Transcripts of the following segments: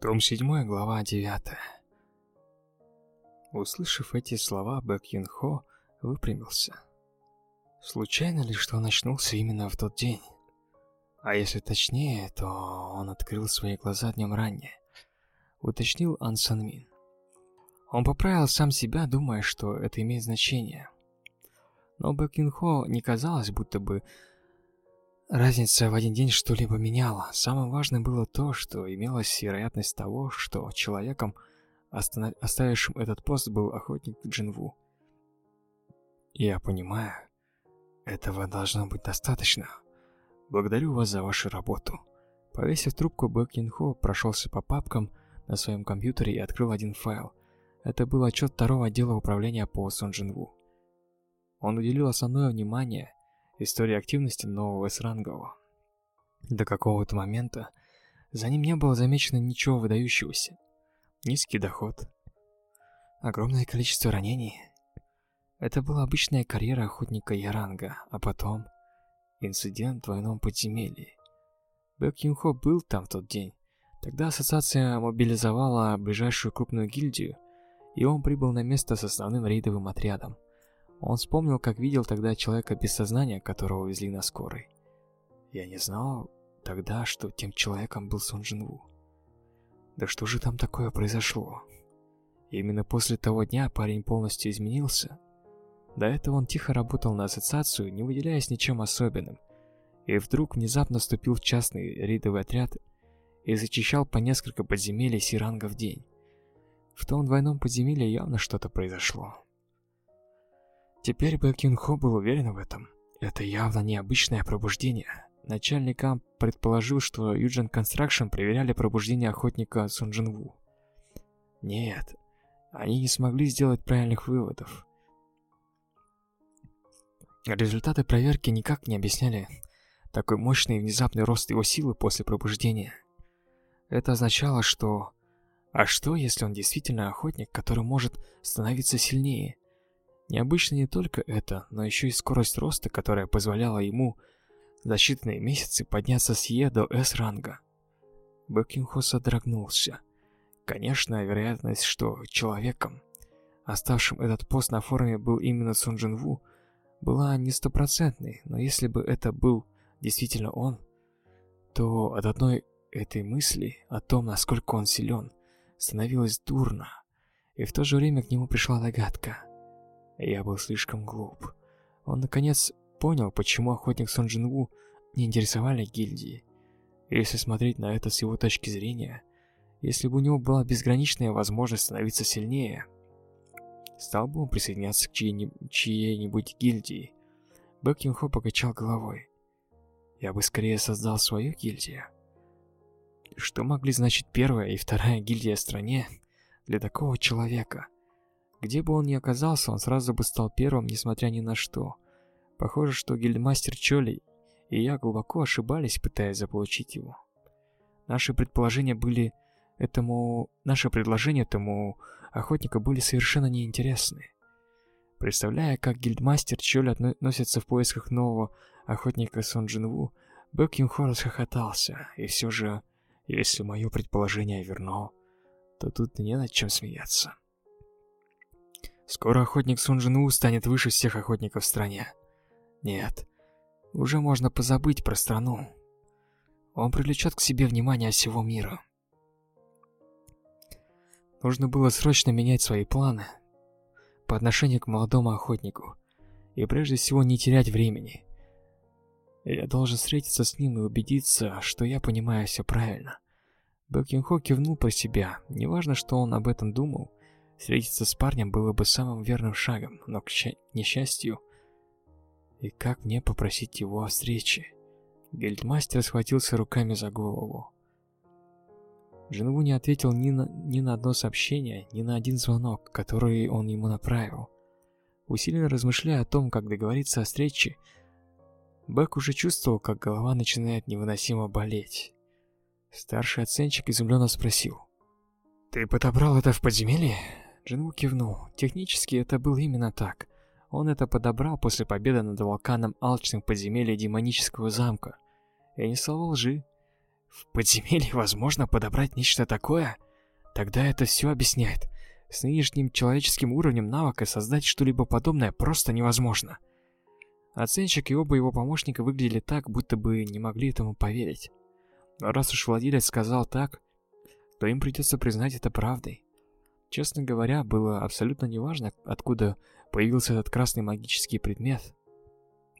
Том 7, глава 9. Услышав эти слова, Бэк Юн Хо выпрямился. Случайно ли, что он очнулся именно в тот день? А если точнее, то он открыл свои глаза днем ранее, уточнил Ан Сан Мин. Он поправил сам себя, думая, что это имеет значение. Но Бэк Юн Хо не казалось, будто бы Разница в один день что-либо меняла. Самым важным было то, что имелась вероятность того, что человеком, оставившим этот пост, был охотник Джинву. Я понимаю, этого должно быть достаточно. Благодарю вас за вашу работу. Повесив трубку, Бэк Хо прошелся по папкам на своем компьютере и открыл один файл. Это был отчет второго отдела управления по Сон Джинву. Он уделил основное внимание истории активности нового Срангова. До какого-то момента за ним не было замечено ничего выдающегося. Низкий доход, огромное количество ранений. Это была обычная карьера охотника Яранга, а потом инцидент в двойном подземелье. Бэк Юнхо был там в тот день. Тогда ассоциация мобилизовала ближайшую крупную гильдию, и он прибыл на место с основным рейдовым отрядом. Он вспомнил, как видел тогда человека без сознания, которого везли на скорой. Я не знал тогда, что тем человеком был Сон Джинву. Да что же там такое произошло? именно после того дня парень полностью изменился. До этого он тихо работал на ассоциацию, не выделяясь ничем особенным. И вдруг внезапно вступил в частный рейдовый отряд и зачищал по несколько подземелий Сиранга в день. В том двойном подземелье явно что-то произошло. Теперь Бэк Хо был уверен в этом. Это явно необычное пробуждение. Начальник Ам предположил, что Юджин Констракшн проверяли пробуждение охотника Сун Джин Ву. Нет, они не смогли сделать правильных выводов. Результаты проверки никак не объясняли такой мощный и внезапный рост его силы после пробуждения. Это означало, что... А что, если он действительно охотник, который может становиться сильнее? Необычно не только это, но еще и скорость роста, которая позволяла ему за считанные месяцы подняться с Е до С-ранга. Бэкинхо содрогнулся. Конечно, вероятность, что человеком, оставшим этот пост на форуме, был именно Сун Джин Ву, была не стопроцентной, но если бы это был действительно он, то от одной этой мысли о том, насколько он силен, становилось дурно, и в то же время к нему пришла догадка – я был слишком глуп. Он наконец понял, почему охотник Сон Джин Ву не интересовали гильдии. Если смотреть на это с его точки зрения, если бы у него была безграничная возможность становиться сильнее, стал бы он присоединяться к чьей-нибудь гильдии. Бэк Юн Хо покачал головой. Я бы скорее создал свою гильдию. Что могли значить первая и вторая гильдия в стране для такого человека – где бы он ни оказался, он сразу бы стал первым, несмотря ни на что. Похоже, что гильдмастер Чоли и я глубоко ошибались, пытаясь заполучить его. Наши предположения были этому... Наши предложения этому охотнику были совершенно неинтересны. Представляя, как гильдмастер Чоли относится в поисках нового охотника Сон Джинву, Бэк Юнхо расхохотался, и все же, если мое предположение верно, то тут не над чем смеяться. Скоро охотник Сун Джину станет выше всех охотников в стране. Нет, уже можно позабыть про страну. Он привлечет к себе внимание всего мира. Нужно было срочно менять свои планы по отношению к молодому охотнику. И прежде всего не терять времени. Я должен встретиться с ним и убедиться, что я понимаю все правильно. Бэкинхо кивнул про себя. Неважно, что он об этом думал. Встретиться с парнем было бы самым верным шагом, но, к несчастью... И как мне попросить его о встрече? Гильдмастер схватился руками за голову. Джинву не ответил ни на, ни на одно сообщение, ни на один звонок, который он ему направил. Усиленно размышляя о том, как договориться о встрече, Бэк уже чувствовал, как голова начинает невыносимо болеть. Старший оценщик изумленно спросил. «Ты подобрал это в подземелье?» Джинву кивнул. Технически это было именно так. Он это подобрал после победы над вулканом алчных подземелья демонического замка. Я не слова лжи. В подземелье возможно подобрать нечто такое? Тогда это все объясняет. С нынешним человеческим уровнем навыка создать что-либо подобное просто невозможно. Оценщик и оба его помощника выглядели так, будто бы не могли этому поверить. Но раз уж владелец сказал так, то им придется признать это правдой. Честно говоря, было абсолютно неважно, откуда появился этот красный магический предмет.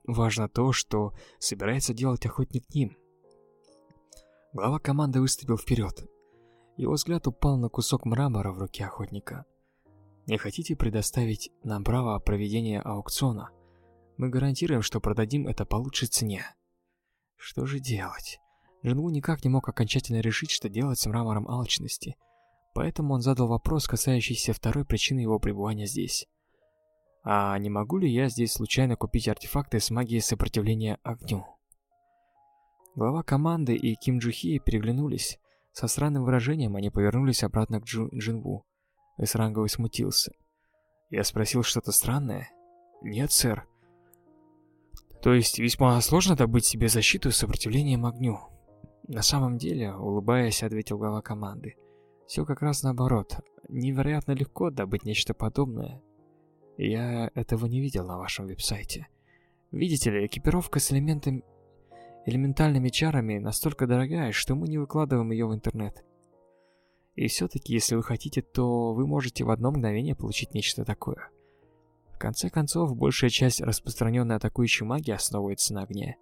Важно то, что собирается делать охотник Ним. Глава команды выступил вперед. Его взгляд упал на кусок мрамора в руке охотника. «Не хотите предоставить нам право проведения аукциона? Мы гарантируем, что продадим это по лучшей цене». Что же делать? Джинву никак не мог окончательно решить, что делать с мрамором алчности. Поэтому он задал вопрос, касающийся второй причины его пребывания здесь. А не могу ли я здесь случайно купить артефакты с магией сопротивления огню? Глава команды и Ким Джухи переглянулись. Со странным выражением они повернулись обратно к Джу Джинву. Эсранговый смутился. Я спросил что-то странное? Нет, сэр. То есть весьма сложно добыть себе защиту с сопротивлением огню. На самом деле, улыбаясь, ответил глава команды. Все как раз наоборот. Невероятно легко добыть нечто подобное. Я этого не видел на вашем веб-сайте. Видите ли, экипировка с элементами... элементальными чарами настолько дорогая, что мы не выкладываем ее в интернет. И все-таки, если вы хотите, то вы можете в одно мгновение получить нечто такое. В конце концов, большая часть распространенной атакующей магии основывается на огне.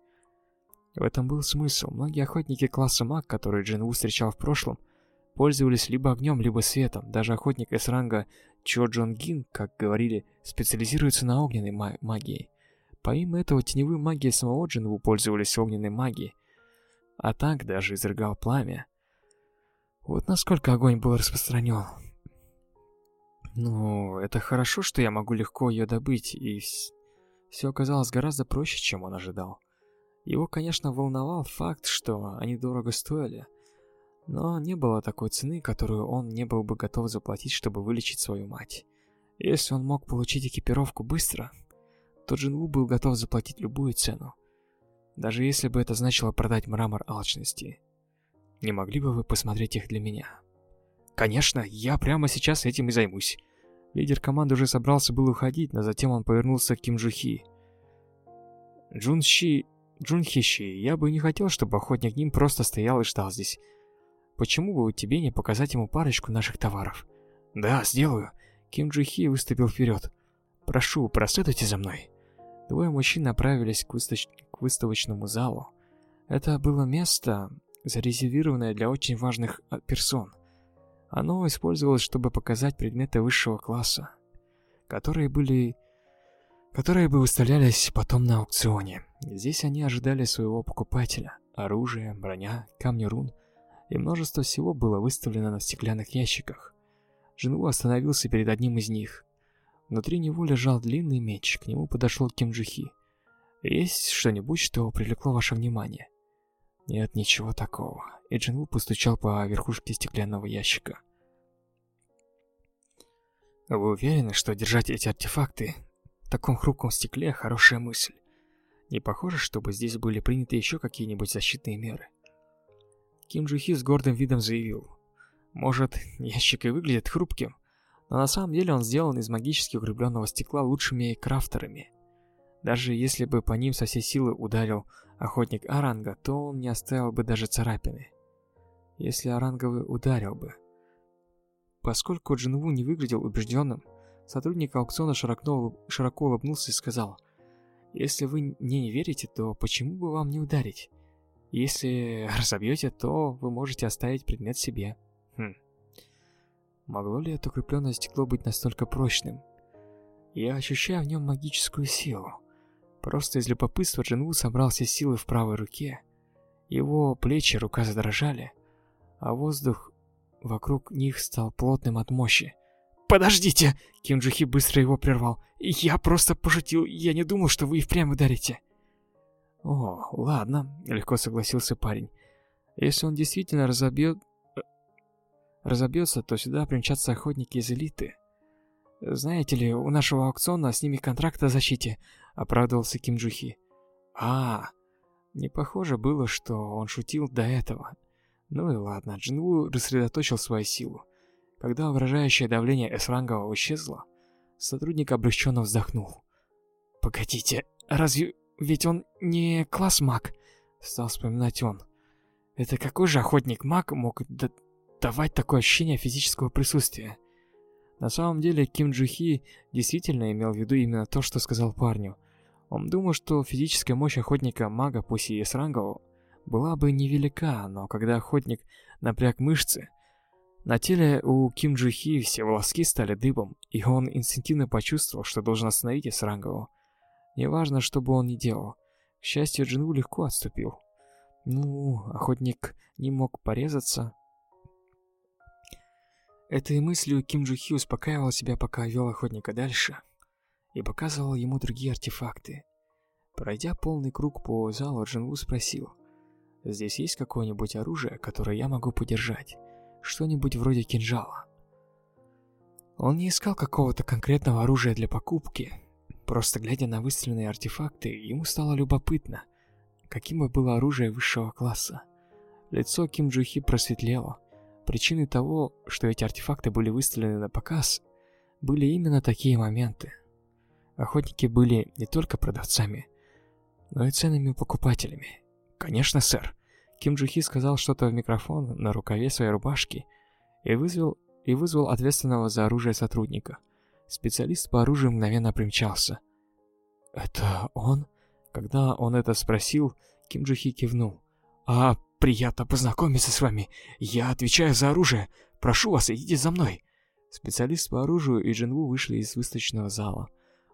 В этом был смысл. Многие охотники класса маг, которые Джин Ву встречал в прошлом, пользовались либо огнем, либо светом. Даже охотник из ранга Чо Джон Гин, как говорили, специализируется на огненной магии. Помимо этого, теневые магии самого Джинву пользовались огненной магией. А так даже изрыгал пламя. Вот насколько огонь был распространен. Ну, это хорошо, что я могу легко ее добыть, и все оказалось гораздо проще, чем он ожидал. Его, конечно, волновал факт, что они дорого стоили, но не было такой цены, которую он не был бы готов заплатить, чтобы вылечить свою мать. Если он мог получить экипировку быстро, то Джинву был готов заплатить любую цену. Даже если бы это значило продать мрамор алчности. Не могли бы вы посмотреть их для меня? Конечно, я прямо сейчас этим и займусь. Лидер команды уже собрался был уходить, но затем он повернулся к Ким Джухи. Джунши... Джунхищи, я бы не хотел, чтобы охотник ним просто стоял и ждал здесь. Почему бы тебе не показать ему парочку наших товаров? Да, сделаю. Ким Джи Хи выступил вперед. Прошу, проследуйте за мной. Двое мужчин направились к, выставоч... к выставочному залу. Это было место, зарезервированное для очень важных а, персон. Оно использовалось, чтобы показать предметы высшего класса, которые были которые бы выставлялись потом на аукционе. Здесь они ожидали своего покупателя. Оружие, броня, камни рун – и множество всего было выставлено на стеклянных ящиках. Джинву остановился перед одним из них. Внутри него лежал длинный меч, к нему подошел Ким Джихи. «Есть что-нибудь, что привлекло ваше внимание?» «Нет ничего такого», и Джинву постучал по верхушке стеклянного ящика. «Вы уверены, что держать эти артефакты в таком хрупком стекле – хорошая мысль? Не похоже, чтобы здесь были приняты еще какие-нибудь защитные меры?» Ким Джухи с гордым видом заявил. Может, ящик и выглядит хрупким, но на самом деле он сделан из магически укрепленного стекла лучшими крафтерами. Даже если бы по ним со всей силы ударил охотник Аранга, то он не оставил бы даже царапины. Если Аранговый ударил бы. Поскольку Джинву не выглядел убежденным, сотрудник аукциона широко, широко улыбнулся и сказал, «Если вы мне не верите, то почему бы вам не ударить? Если разобьете, то вы можете оставить предмет себе. Хм. Могло ли это укрепленное стекло быть настолько прочным? Я ощущаю в нем магическую силу. Просто из любопытства Джинву собрал все силы в правой руке. Его плечи и рука задрожали, а воздух вокруг них стал плотным от мощи. «Подождите!» Ким Джухи быстро его прервал. «Я просто пошутил, я не думал, что вы и впрямь ударите». «О, ладно», — легко согласился парень. «Если он действительно разобьет... Э, разобьется, то сюда примчатся охотники из элиты. Знаете ли, у нашего аукциона с ними контракт о защите», — оправдывался Ким Джухи. «А, не похоже было, что он шутил до этого. Ну и ладно, Джинву рассредоточил свою силу. Когда угрожающее давление С-рангового исчезло, сотрудник облегченно вздохнул. «Погодите, разве ведь он не класс-маг?» Стал вспоминать он. «Это какой же охотник-маг мог давать такое ощущение физического присутствия?» На самом деле, Ким Джи Хи действительно имел в виду именно то, что сказал парню. Он думал, что физическая мощь охотника-мага, пусть и С-рангового, была бы невелика, но когда охотник напряг мышцы, на теле у Ким Джи Хи все волоски стали дыбом, и он инстинктивно почувствовал, что должен остановить С-рангового. Неважно, что бы он ни делал. К счастью, Джинву легко отступил. Ну, охотник не мог порезаться, Этой мыслью Ким Джу Хи успокаивал себя, пока вел охотника дальше, и показывал ему другие артефакты. Пройдя полный круг по залу, Джинву спросил, «Здесь есть какое-нибудь оружие, которое я могу подержать? Что-нибудь вроде кинжала?» Он не искал какого-то конкретного оружия для покупки. Просто глядя на выставленные артефакты, ему стало любопытно, каким бы было оружие высшего класса. Лицо Ким Джухи просветлело. Причиной того, что эти артефакты были выставлены на показ, были именно такие моменты. Охотники были не только продавцами, но и ценными покупателями. «Конечно, сэр». Ким Джухи сказал что-то в микрофон на рукаве своей рубашки и вызвал, и вызвал ответственного за оружие сотрудника. Специалист по оружию мгновенно примчался. «Это он?» Когда он это спросил, Ким Джухи кивнул. «А Приятно познакомиться с вами. Я отвечаю за оружие. Прошу вас, идите за мной. Специалист по оружию и Джинву вышли из выставочного зала.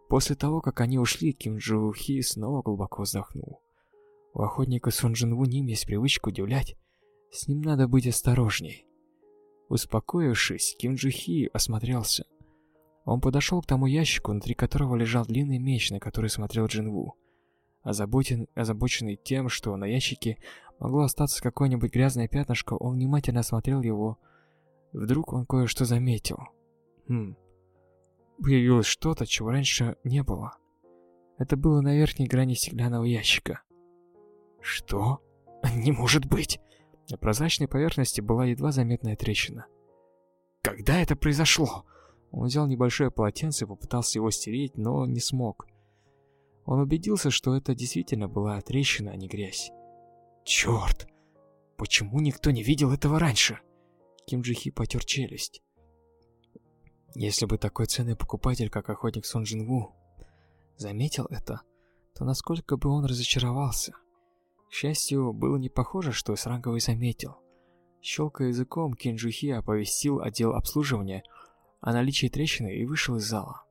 После того, как они ушли, Ким Джу снова глубоко вздохнул. У охотника Сун Джинву ним есть привычка удивлять. С ним надо быть осторожней. Успокоившись, Ким Джу осмотрелся. Он подошел к тому ящику, внутри которого лежал длинный меч, на который смотрел Джинву. Озаботен, озабоченный тем, что на ящике могло остаться какое-нибудь грязное пятнышко, он внимательно осмотрел его. Вдруг он кое-что заметил. Хм. Появилось что-то, чего раньше не было. Это было на верхней грани стеклянного ящика. Что? Не может быть! На прозрачной поверхности была едва заметная трещина. Когда это произошло? Он взял небольшое полотенце и попытался его стереть, но не смог. Он убедился, что это действительно была трещина, а не грязь. Черт! Почему никто не видел этого раньше? Ким Джи Хи потер челюсть. Если бы такой ценный покупатель, как охотник Сон Джин Ву, заметил это, то насколько бы он разочаровался. К счастью, было не похоже, что Сранговый заметил. Щелкая языком, Ким Джи Хи оповестил отдел обслуживания о наличии трещины и вышел из зала.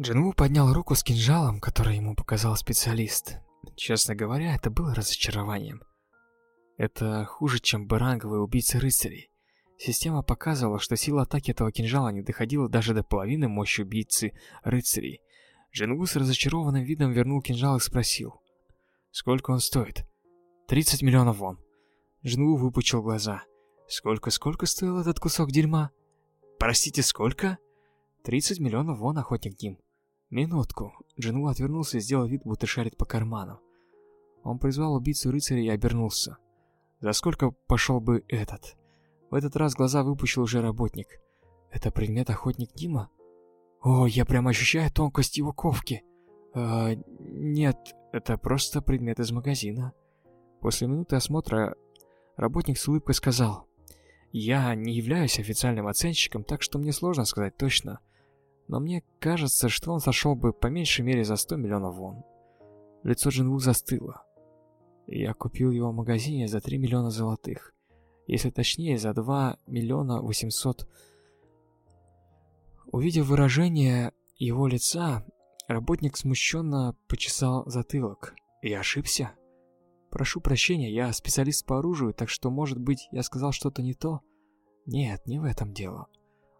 Джинву поднял руку с кинжалом, который ему показал специалист. Честно говоря, это было разочарованием. Это хуже, чем баранговые убийцы рыцарей. Система показывала, что сила атаки этого кинжала не доходила даже до половины мощи убийцы рыцарей. Джингу с разочарованным видом вернул кинжал и спросил. «Сколько он стоит?» «30 миллионов вон». Джингу выпучил глаза. «Сколько-сколько стоил этот кусок дерьма?» «Простите, сколько?» «30 миллионов вон, охотник Дим». Минутку. Джинву отвернулся и сделал вид, будто шарит по карманам. Он призвал убийцу рыцаря и обернулся. За сколько пошел бы этот? В этот раз глаза выпущил уже работник. Это предмет охотник Дима? О, я прямо ощущаю тонкость его ковки. Э, нет, это просто предмет из магазина. После минуты осмотра работник с улыбкой сказал. Я не являюсь официальным оценщиком, так что мне сложно сказать точно но мне кажется, что он сошел бы по меньшей мере за 100 миллионов вон. Лицо Джинву застыло. Я купил его в магазине за 3 миллиона золотых. Если точнее, за 2 миллиона 800. Увидев выражение его лица, работник смущенно почесал затылок. Я ошибся? Прошу прощения, я специалист по оружию, так что, может быть, я сказал что-то не то? Нет, не в этом дело.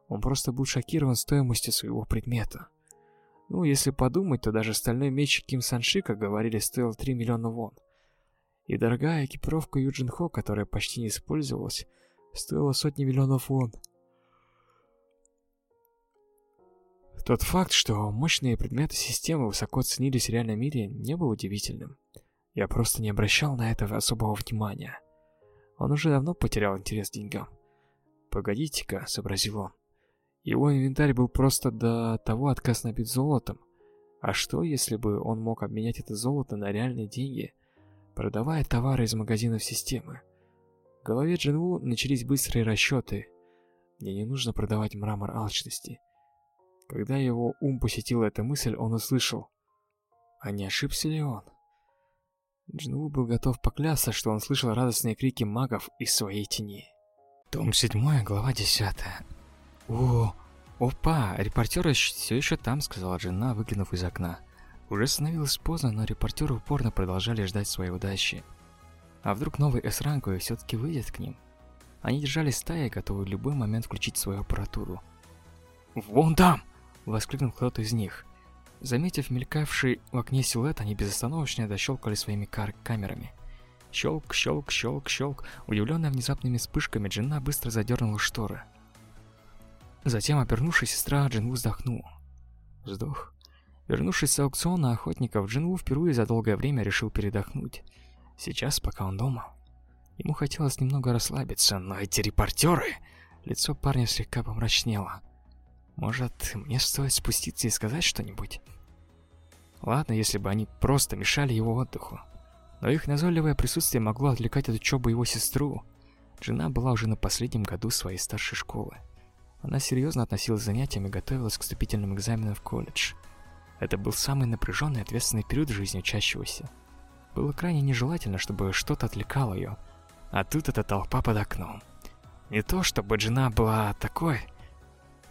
Он просто был шокирован стоимостью своего предмета. Ну, если подумать, то даже стальной меч Ким Санши, как говорили, стоил 3 миллиона вон. И дорогая экипировка Юджин Хо, которая почти не использовалась, стоила сотни миллионов вон. Тот факт, что мощные предметы системы высоко ценились в реальном мире, не был удивительным. Я просто не обращал на это особого внимания. Он уже давно потерял интерес к деньгам. «Погодите-ка», — сообразил он. Его инвентарь был просто до того отказ набит золотом. А что, если бы он мог обменять это золото на реальные деньги, продавая товары из магазинов системы? В голове Джинву начались быстрые расчеты. Мне не нужно продавать мрамор алчности. Когда его ум посетила эта мысль, он услышал. А не ошибся ли он? Джинву был готов поклясться, что он слышал радостные крики магов из своей тени. Том 7, глава 10. О, опа, репортеры все еще там, сказала жена, выглянув из окна. Уже становилось поздно, но репортеры упорно продолжали ждать своей удачи. А вдруг новый С-ранговый все-таки выйдет к ним? Они держались стаей, готовые в любой момент включить свою аппаратуру. «Вон там!» — воскликнул кто-то из них. Заметив мелькавший в окне силуэт, они безостановочно дощелкали своими кар камерами. Щелк, щелк, щелк, щелк. Удивленная внезапными вспышками, Джинна быстро задернула шторы. Затем, обернувшись, сестра Джинву вздохнула. Вздох. Вернувшись с аукциона охотников, Джинву впервые за долгое время решил передохнуть. Сейчас, пока он дома. Ему хотелось немного расслабиться, но эти репортеры... Лицо парня слегка помрачнело. Может, мне стоит спуститься и сказать что-нибудь? Ладно, если бы они просто мешали его отдыху. Но их назойливое присутствие могло отвлекать от учебы его сестру. Жена была уже на последнем году своей старшей школы. Она серьезно относилась к занятиям и готовилась к вступительным экзаменам в колледж. Это был самый напряженный и ответственный период в жизни учащегося. Было крайне нежелательно, чтобы что-то отвлекало ее. А тут эта толпа под окном. Не то, чтобы жена была такой...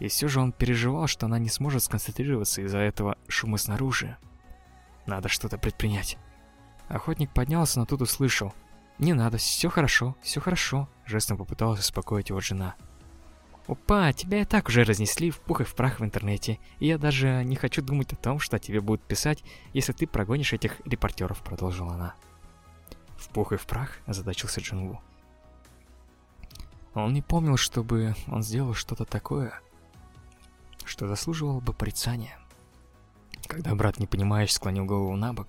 И все же он переживал, что она не сможет сконцентрироваться из-за этого шума снаружи. Надо что-то предпринять. Охотник поднялся, но тут услышал. «Не надо, все хорошо, все хорошо», — жестом попыталась успокоить его жена. «Опа, тебя и так уже разнесли в пух и в прах в интернете, и я даже не хочу думать о том, что тебе будут писать, если ты прогонишь этих репортеров», — продолжила она. «В пух и в прах?» — озадачился Джингу. Он не помнил, чтобы он сделал что-то такое, что заслуживало бы порицания. Когда брат, непонимающе, склонил голову на бок,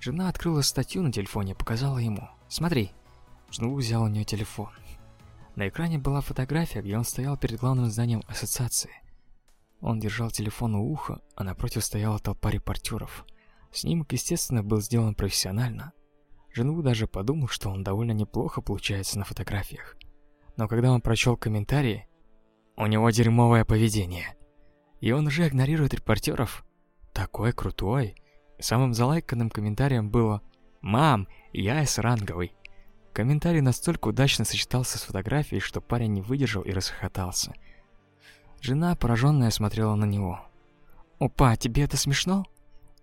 жена открыла статью на телефоне и показала ему. «Смотри». Джингу взял у нее телефон. На экране была фотография, где он стоял перед главным зданием ассоциации. Он держал телефон у уха, а напротив стояла толпа репортеров. Снимок, естественно, был сделан профессионально. Жену даже подумал, что он довольно неплохо получается на фотографиях. Но когда он прочел комментарии, у него дерьмовое поведение. И он уже игнорирует репортеров. Такой крутой. Самым залайканным комментарием было «Мам, я С-ранговый». Комментарий настолько удачно сочетался с фотографией, что парень не выдержал и расхохотался. Жена, пораженная, смотрела на него. «Опа, тебе это смешно?»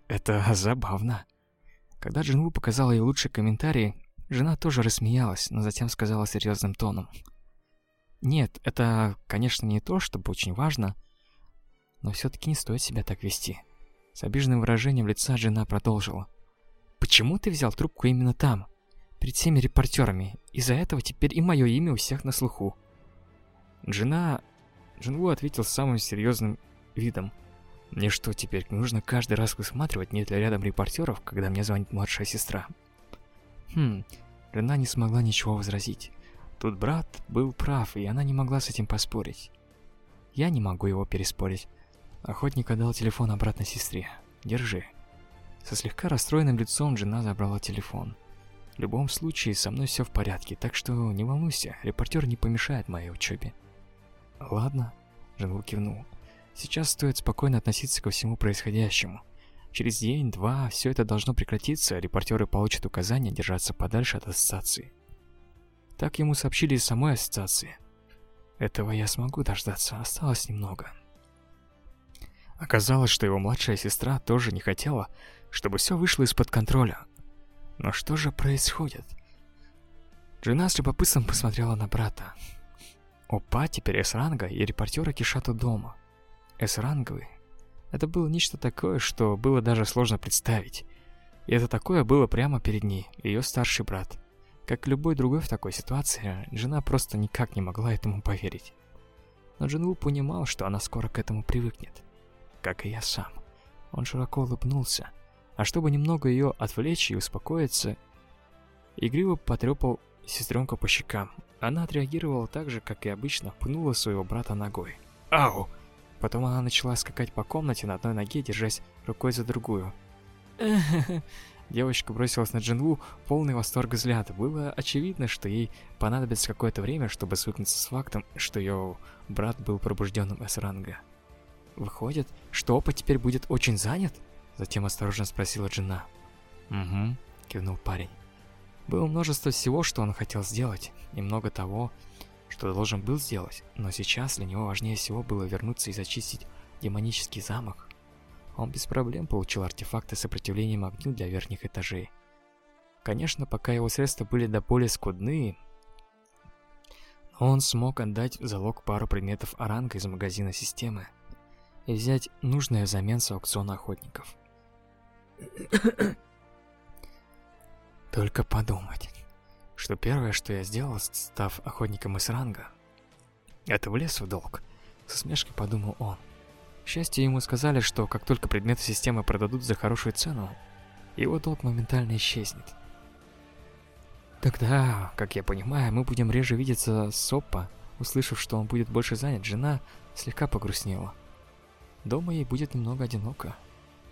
«Это забавно». Когда Джинву показала ей лучший комментарий, жена тоже рассмеялась, но затем сказала серьезным тоном. «Нет, это, конечно, не то, чтобы очень важно, но все-таки не стоит себя так вести». С обиженным выражением лица жена продолжила. «Почему ты взял трубку именно там? перед всеми репортерами. Из-за этого теперь и мое имя у всех на слуху. Жена... Джинву ответил самым серьезным видом. Мне что, теперь нужно каждый раз высматривать, нет ли рядом репортеров, когда мне звонит младшая сестра? Хм, жена не смогла ничего возразить. Тут брат был прав, и она не могла с этим поспорить. Я не могу его переспорить. Охотник отдал телефон обратно сестре. Держи. Со слегка расстроенным лицом жена забрала телефон. В любом случае, со мной все в порядке, так что не волнуйся, репортер не помешает моей учебе. Ладно, Джингу кивнул. Сейчас стоит спокойно относиться ко всему происходящему. Через день-два все это должно прекратиться, репортеры получат указание держаться подальше от ассоциации. Так ему сообщили из самой ассоциации. Этого я смогу дождаться, осталось немного. Оказалось, что его младшая сестра тоже не хотела, чтобы все вышло из-под контроля. Но что же происходит? Жена с любопытством посмотрела на брата. Опа, теперь С-ранга и репортеры кишат у дома. С-ранговый. Это было нечто такое, что было даже сложно представить. И это такое было прямо перед ней, ее старший брат. Как любой другой в такой ситуации, жена просто никак не могла этому поверить. Но Джинву понимал, что она скоро к этому привыкнет. Как и я сам. Он широко улыбнулся. А чтобы немного ее отвлечь и успокоиться, игриво потрепал сестренку по щекам. Она отреагировала так же, как и обычно, пнула своего брата ногой. «Ау!» Потом она начала скакать по комнате на одной ноге, держась рукой за другую. Девочка бросилась на Джинву, полный восторга взгляд. Было очевидно, что ей понадобится какое-то время, чтобы свыкнуться с фактом, что ее брат был пробужденным С-ранга. «Выходит, что опыт теперь будет очень занят?» Затем осторожно спросила Джина. «Угу», — кивнул парень. Было множество всего, что он хотел сделать, и много того, что должен был сделать, но сейчас для него важнее всего было вернуться и зачистить демонический замок. Он без проблем получил артефакты с сопротивлением огню для верхних этажей. Конечно, пока его средства были до более скудны, он смог отдать в залог пару предметов оранга из магазина системы и взять нужное взамен с аукциона охотников. Только подумать, что первое, что я сделал, став охотником из ранга, это влез в долг. С усмешкой подумал он. Счастью, ему сказали, что как только предметы системы продадут за хорошую цену, его долг моментально исчезнет. Тогда, как я понимаю, мы будем реже видеться с Оппа. Услышав, что он будет больше занят, жена слегка погрустнела. Дома ей будет немного одиноко.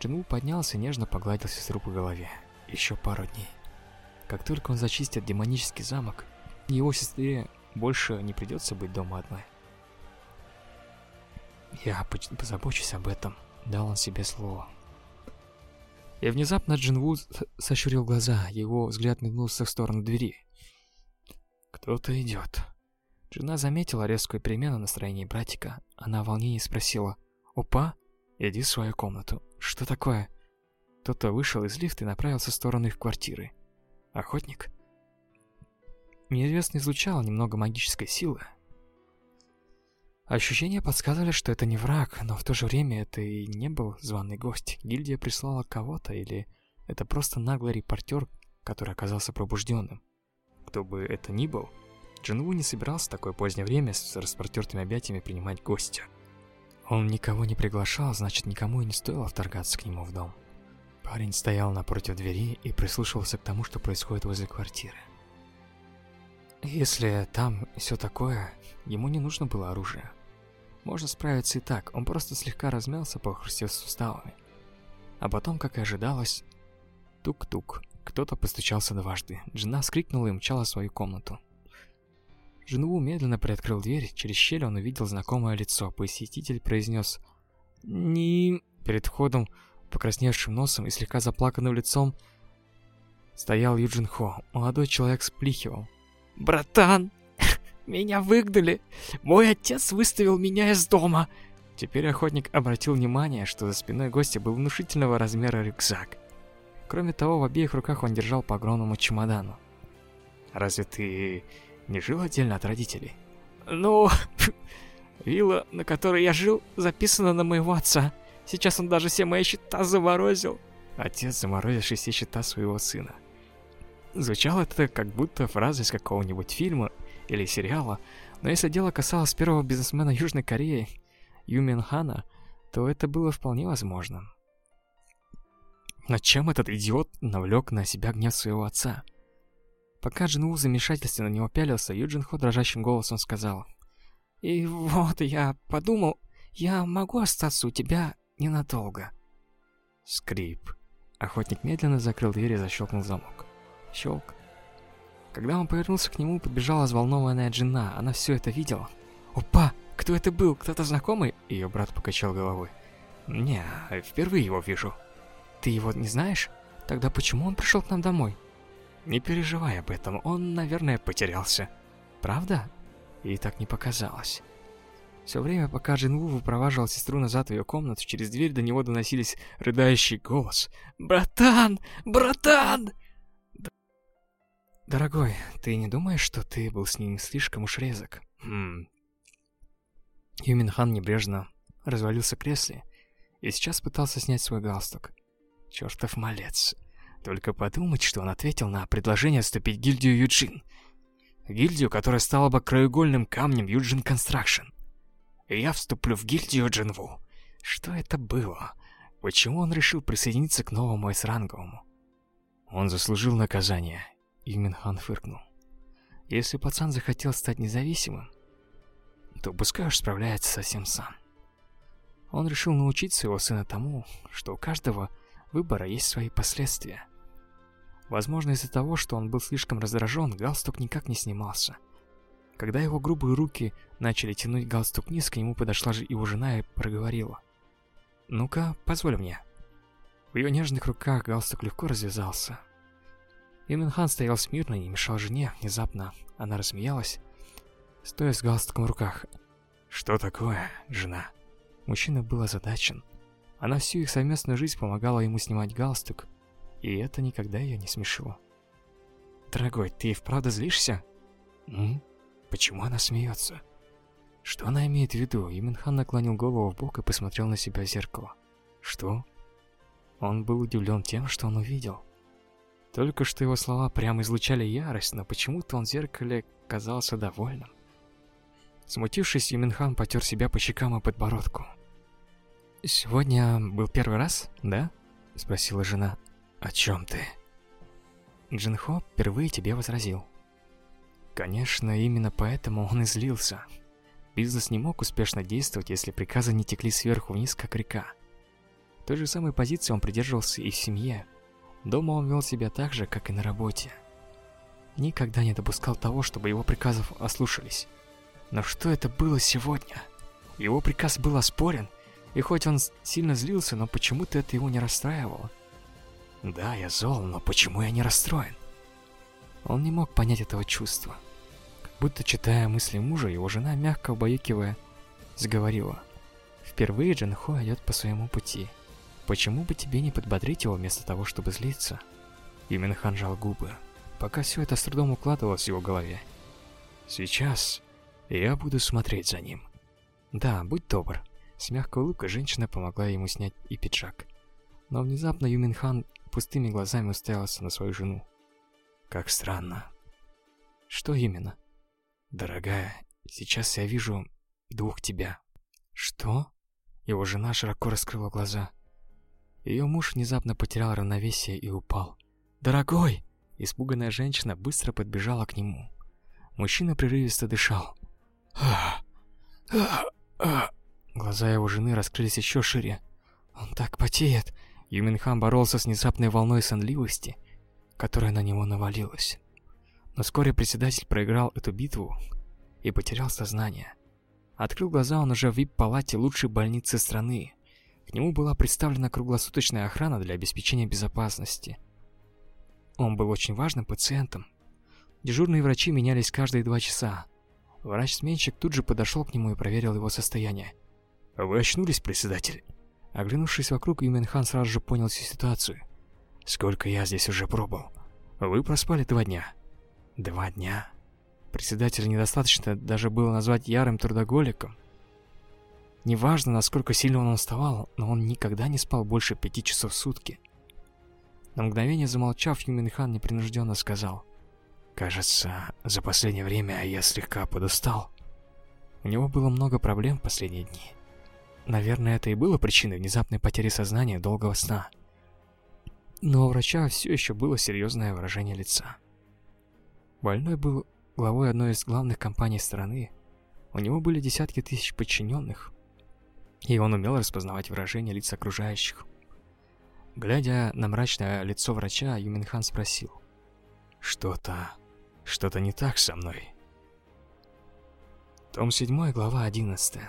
Джинву поднялся и нежно погладил сестру по голове. Еще пару дней. Как только он зачистит демонический замок, его сестре больше не придется быть дома одной. Я позабочусь об этом, дал он себе слово. И внезапно Джинву сощурил глаза, его взгляд метнулся в сторону двери. Кто-то идет. Жена заметила резкую перемену настроения братика. Она в волнении спросила, «Опа, иди в свою комнату. Что такое?» Кто-то вышел из лифта и направился в сторону их квартиры. Охотник? Неизвестно излучал немного магической силы. Ощущения подсказывали, что это не враг, но в то же время это и не был званый гость. Гильдия прислала кого-то, или это просто наглый репортер, который оказался пробужденным. Кто бы это ни был, Джинву не собирался в такое позднее время с распротертыми объятиями принимать гостя. Он никого не приглашал, значит, никому и не стоило вторгаться к нему в дом. Парень стоял напротив двери и прислушивался к тому, что происходит возле квартиры. Если там все такое, ему не нужно было оружие. Можно справиться и так, он просто слегка размялся, похрустев суставами. А потом, как и ожидалось, тук-тук, кто-то постучался дважды. Жена вскрикнула и мчала в свою комнату. Жену медленно приоткрыл дверь, через щель он увидел знакомое лицо. Посетитель произнес «Ни...» Перед входом покрасневшим носом и слегка заплаканным лицом стоял Юджин Хо. Молодой человек сплихивал. «Братан, меня выгнали! Мой отец выставил меня из дома!» Теперь охотник обратил внимание, что за спиной гостя был внушительного размера рюкзак. Кроме того, в обеих руках он держал по огромному чемодану. «Разве ты не жил отдельно от родителей?» «Ну, вилла, на которой я жил, записана на моего отца. Сейчас он даже все мои счета заморозил. Отец, заморозивший все счета своего сына. Звучало это как будто фраза из какого-нибудь фильма или сериала, но если дело касалось первого бизнесмена Южной Кореи, Юмин Хана, то это было вполне возможно. Но чем этот идиот навлек на себя гнев своего отца? Пока Джинву в замешательстве на него пялился, Юджин Хо дрожащим голосом сказал. «И вот я подумал, я могу остаться у тебя Ненадолго. Скрип. Охотник медленно закрыл дверь и защелкнул замок. Щелк. Когда он повернулся к нему, подбежала взволнованная Джина. Она все это видела. «Опа! Кто это был? Кто-то знакомый?» Ее брат покачал головой. «Не, впервые его вижу». «Ты его не знаешь? Тогда почему он пришел к нам домой?» «Не переживай об этом, он, наверное, потерялся». «Правда?» И так не показалось. Все время, пока Джинву выпроваживал сестру назад в ее комнату, через дверь до него доносились рыдающий голос. «Братан! Братан!» «Дорогой, ты не думаешь, что ты был с ним слишком уж резок?» «Хм...» Юминхан небрежно развалился в кресле и сейчас пытался снять свой галстук. Чертов малец. Только подумать, что он ответил на предложение вступить в гильдию Юджин. Гильдию, которая стала бы краеугольным камнем Юджин Констракшн я вступлю в гильдию Джинву. Что это было? Почему он решил присоединиться к новому Эсранговому? Он заслужил наказание. Юмин Хан фыркнул. Если пацан захотел стать независимым, то пускай уж справляется совсем сам. Он решил научить своего сына тому, что у каждого выбора есть свои последствия. Возможно, из-за того, что он был слишком раздражен, галстук никак не снимался. Когда его грубые руки начали тянуть галстук вниз, к нему подошла же его жена и проговорила. «Ну-ка, позволь мне». В ее нежных руках галстук легко развязался. Юминхан стоял смирно и не мешал жене. Внезапно она рассмеялась, стоя с галстуком в руках. «Что такое, жена?» Мужчина был озадачен. Она всю их совместную жизнь помогала ему снимать галстук, и это никогда ее не смешило. «Дорогой, ты и вправду злишься?» «М? Почему она смеется?» Что она имеет в виду? Иминхан наклонил голову в бок и посмотрел на себя в зеркало. Что? Он был удивлен тем, что он увидел. Только что его слова прямо излучали ярость, но почему-то он в зеркале казался довольным. Смутившись, Юминхан потер себя по щекам и подбородку. «Сегодня был первый раз, да?» – спросила жена. «О чем ты?» Джинхо впервые тебе возразил. Конечно, именно поэтому он и злился. Бизнес не мог успешно действовать, если приказы не текли сверху вниз, как река. Той же самой позиции он придерживался и в семье. Дома он вел себя так же, как и на работе. Никогда не допускал того, чтобы его приказов ослушались. Но что это было сегодня? Его приказ был оспорен, и хоть он сильно злился, но почему-то это его не расстраивало. Да, я зол, но почему я не расстроен? Он не мог понять этого чувства. Как будто читая мысли мужа, его жена, мягко убаюкивая, заговорила. Впервые Джин Хо идет по своему пути. Почему бы тебе не подбодрить его вместо того, чтобы злиться? Именно Хан губы, пока все это с трудом укладывалось в его голове. Сейчас я буду смотреть за ним. Да, будь добр. С мягкой улыбкой женщина помогла ему снять и пиджак. Но внезапно Юминхан пустыми глазами уставился на свою жену. Как странно. Что именно? Дорогая, сейчас я вижу двух тебя. Что? Его жена широко раскрыла глаза. Ее муж внезапно потерял равновесие и упал. «Дорогой!» Испуганная женщина быстро подбежала к нему. Мужчина прерывисто дышал. Глаза его жены раскрылись еще шире. Он так потеет. Юминхан боролся с внезапной волной сонливости, которая на него навалилась. Но вскоре председатель проиграл эту битву и потерял сознание. Открыл глаза он уже в вип-палате лучшей больницы страны. К нему была представлена круглосуточная охрана для обеспечения безопасности. Он был очень важным пациентом. Дежурные врачи менялись каждые два часа, Врач-сменщик тут же подошел к нему и проверил его состояние. «Вы очнулись, председатель?» Оглянувшись вокруг, Юменхан сразу же понял всю ситуацию. «Сколько я здесь уже пробыл? Вы проспали два дня». «Два дня?» Председателя недостаточно даже было назвать ярым трудоголиком. Неважно, насколько сильно он уставал, но он никогда не спал больше пяти часов в сутки. На мгновение замолчав, Юминхан непринужденно сказал. Кажется, за последнее время я слегка подустал. У него было много проблем в последние дни. Наверное, это и было причиной внезапной потери сознания долгого сна. Но у врача все еще было серьезное выражение лица. Больной был главой одной из главных компаний страны. У него были десятки тысяч подчиненных, и он умел распознавать выражения лиц окружающих. Глядя на мрачное лицо врача, Юминхан спросил. «Что-то что-то не так со мной. Том 7, глава 11.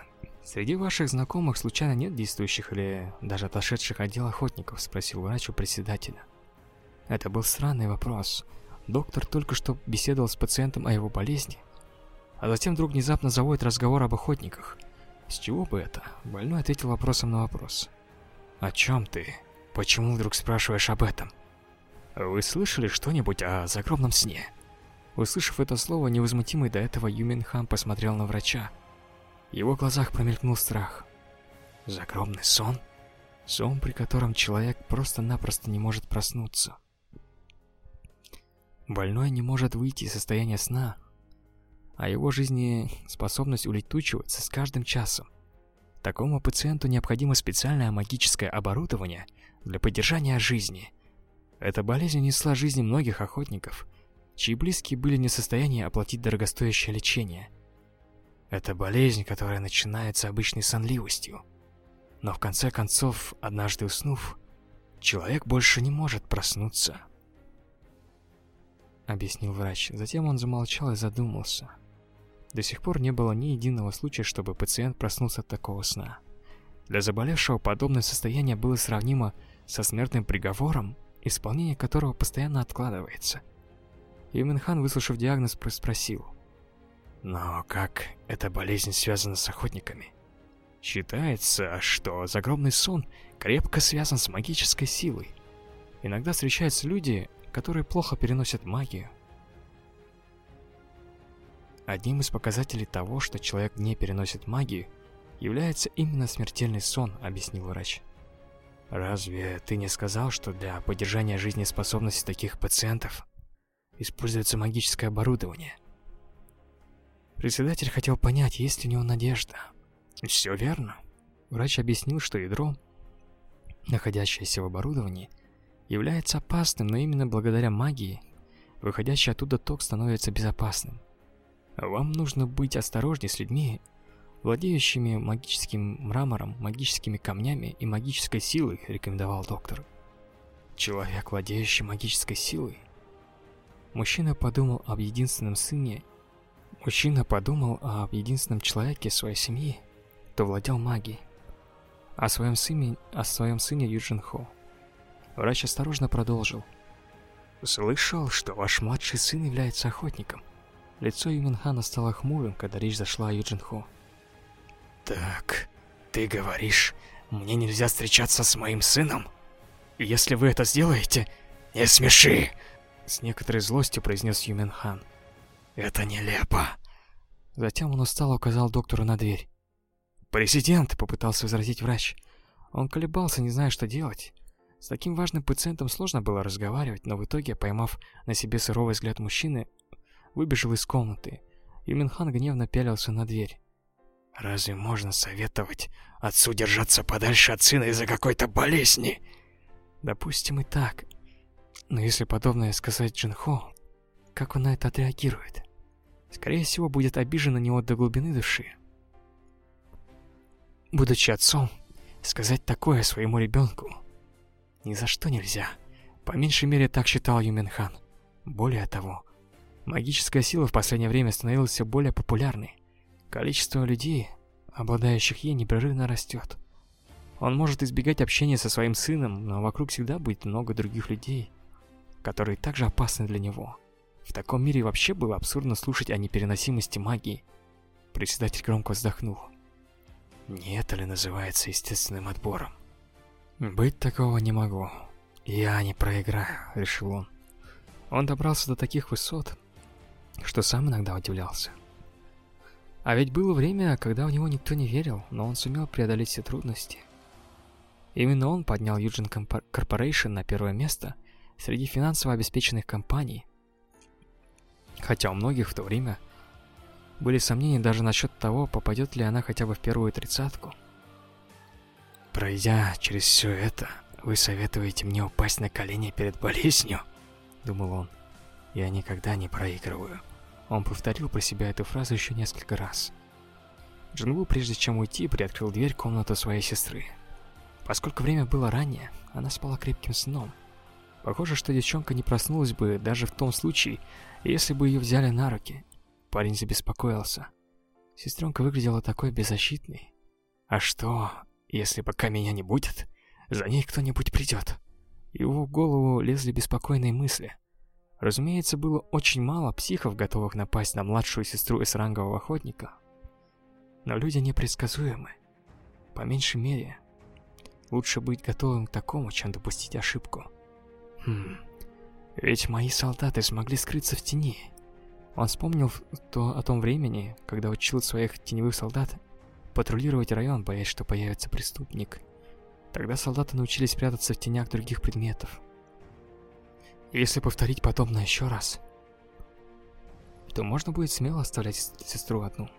Среди ваших знакомых случайно нет действующих или даже отошедших отдел охотников, спросил врач у председателя. Это был странный вопрос. Доктор только что беседовал с пациентом о его болезни, а затем вдруг внезапно заводит разговор об охотниках. С чего бы это? Больной ответил вопросом на вопрос. О чем ты? Почему вдруг спрашиваешь об этом? Вы слышали что-нибудь о загробном сне? Услышав это слово, невозмутимый до этого Юминхан посмотрел на врача. В его глазах промелькнул страх. Загробный сон? Сон, при котором человек просто-напросто не может проснуться. Больной не может выйти из состояния сна, а его жизнеспособность улетучивается с каждым часом. Такому пациенту необходимо специальное магическое оборудование для поддержания жизни. Эта болезнь несла жизни многих охотников – чьи близкие были не в состоянии оплатить дорогостоящее лечение. Это болезнь, которая начинается обычной сонливостью. Но в конце концов, однажды уснув, человек больше не может проснуться. Объяснил врач. Затем он замолчал и задумался. До сих пор не было ни единого случая, чтобы пациент проснулся от такого сна. Для заболевшего подобное состояние было сравнимо со смертным приговором, исполнение которого постоянно откладывается. Юминхан, выслушав диагноз, спросил. «Но как эта болезнь связана с охотниками?» Считается, что загробный сон крепко связан с магической силой. Иногда встречаются люди, которые плохо переносят магию. Одним из показателей того, что человек не переносит магию, является именно смертельный сон, объяснил врач. Разве ты не сказал, что для поддержания жизнеспособности таких пациентов используется магическое оборудование? Председатель хотел понять, есть ли у него надежда. Все верно. Врач объяснил, что ядро, находящееся в оборудовании, является опасным, но именно благодаря магии, выходящий оттуда ток становится безопасным. Вам нужно быть осторожнее с людьми, владеющими магическим мрамором, магическими камнями и магической силой, рекомендовал доктор. Человек, владеющий магической силой. Мужчина подумал об единственном сыне. Мужчина подумал об единственном человеке своей семьи, кто владел магией. О своем сыне, о своем сыне Юджин Хо. Врач осторожно продолжил. «Слышал, что ваш младший сын является охотником». Лицо Юминхана стало хмурым, когда речь зашла о Юджин Хо. «Так, ты говоришь, мне нельзя встречаться с моим сыном? Если вы это сделаете, не смеши!» С некоторой злостью произнес Юминхан. «Это нелепо!» Затем он устало указал доктору на дверь. «Президент!» — попытался возразить врач. Он колебался, не зная, что делать. С таким важным пациентом сложно было разговаривать, но в итоге, поймав на себе суровый взгляд мужчины, выбежал из комнаты. Юминхан гневно пялился на дверь. «Разве можно советовать отцу держаться подальше от сына из-за какой-то болезни?» «Допустим и так. Но если подобное сказать Джинхо, как он на это отреагирует? Скорее всего, будет обижен на него до глубины души. Будучи отцом, сказать такое своему ребенку ни за что нельзя. По меньшей мере, так считал Юминхан. Более того, Магическая сила в последнее время становилась все более популярной. Количество людей, обладающих ей, непрерывно растет. Он может избегать общения со своим сыном, но вокруг всегда будет много других людей, которые также опасны для него. В таком мире вообще было абсурдно слушать о непереносимости магии. Председатель громко вздохнул. Не это ли называется естественным отбором? Быть такого не могу. Я не проиграю, решил он. Он добрался до таких высот, что сам иногда удивлялся. А ведь было время, когда в него никто не верил, но он сумел преодолеть все трудности. Именно он поднял Юджин Корпорейшн на первое место среди финансово обеспеченных компаний. Хотя у многих в то время были сомнения даже насчет того, попадет ли она хотя бы в первую тридцатку. «Пройдя через все это, вы советуете мне упасть на колени перед болезнью?» — думал он. Я никогда не проигрываю. Он повторил про себя эту фразу еще несколько раз. Джинву, прежде чем уйти, приоткрыл дверь комнаты своей сестры. Поскольку время было раннее, она спала крепким сном. Похоже, что девчонка не проснулась бы даже в том случае, если бы ее взяли на руки. Парень забеспокоился. Сестренка выглядела такой беззащитной. А что, если пока меня не будет, за ней кто-нибудь придет? Его в голову лезли беспокойные мысли. Разумеется, было очень мало психов, готовых напасть на младшую сестру эсрангового охотника. Но люди непредсказуемы. По меньшей мере, лучше быть готовым к такому, чем допустить ошибку. Хм, ведь мои солдаты смогли скрыться в тени. Он вспомнил то, о том времени, когда учил своих теневых солдат патрулировать район, боясь, что появится преступник. Тогда солдаты научились прятаться в тенях других предметов. Если повторить подобное еще раз, то можно будет смело оставлять сестру одну.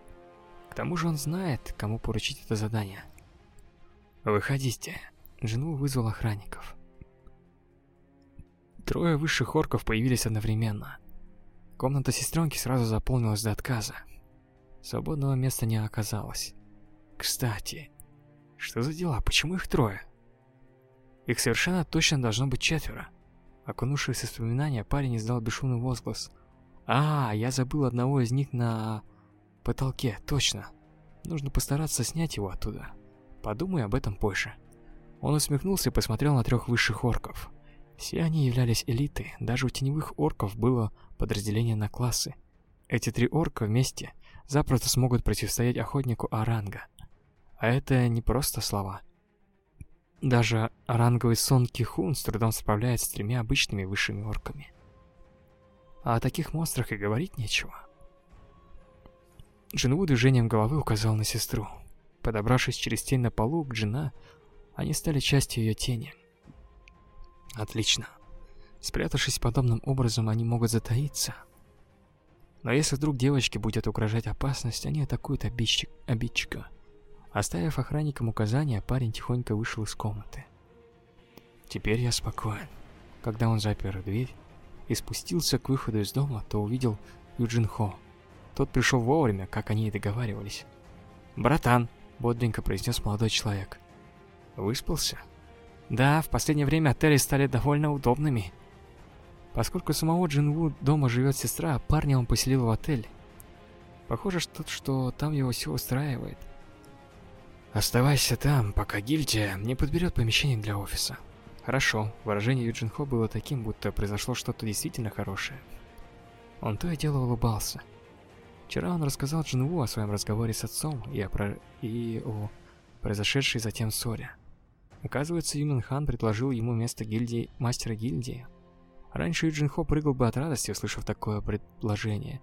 К тому же он знает, кому поручить это задание. «Выходите». Жену вызвал охранников. Трое высших орков появились одновременно. Комната сестренки сразу заполнилась до отказа. Свободного места не оказалось. Кстати, что за дела? Почему их трое? Их совершенно точно должно быть четверо. Окунувшись в воспоминания, парень издал бесшумный возглас. «А, я забыл одного из них на потолке, точно. Нужно постараться снять его оттуда. Подумай об этом позже». Он усмехнулся и посмотрел на трех высших орков. Все они являлись элитой, даже у теневых орков было подразделение на классы. Эти три орка вместе запросто смогут противостоять охотнику Аранга. А это не просто слова – даже ранговый Сон Кихун с трудом справляется с тремя обычными высшими орками. А о таких монстрах и говорить нечего. Джинву движением головы указал на сестру. Подобравшись через тень на полу к Джина, они стали частью ее тени. Отлично. Спрятавшись подобным образом, они могут затаиться. Но если вдруг девочке будет угрожать опасность, они атакуют обидчик, обидчика. Оставив охранникам указания, парень тихонько вышел из комнаты. Теперь я спокоен. Когда он запер дверь и спустился к выходу из дома, то увидел Юджин Хо. Тот пришел вовремя, как они и договаривались. «Братан», — бодренько произнес молодой человек. «Выспался?» «Да, в последнее время отели стали довольно удобными». Поскольку самого Джинву дома живет сестра, парня он поселил в отель. Похоже, что, что там его все устраивает. Оставайся там, пока гильдия не подберет помещение для офиса. Хорошо. Выражение Юджин Хо было таким, будто произошло что-то действительно хорошее. Он то и дело улыбался. Вчера он рассказал Джинву о своем разговоре с отцом и о, про... и о произошедшей затем ссоре. Оказывается, Юмин Хан предложил ему место гильдии мастера гильдии. Раньше Юджин Хо прыгал бы от радости, услышав такое предложение.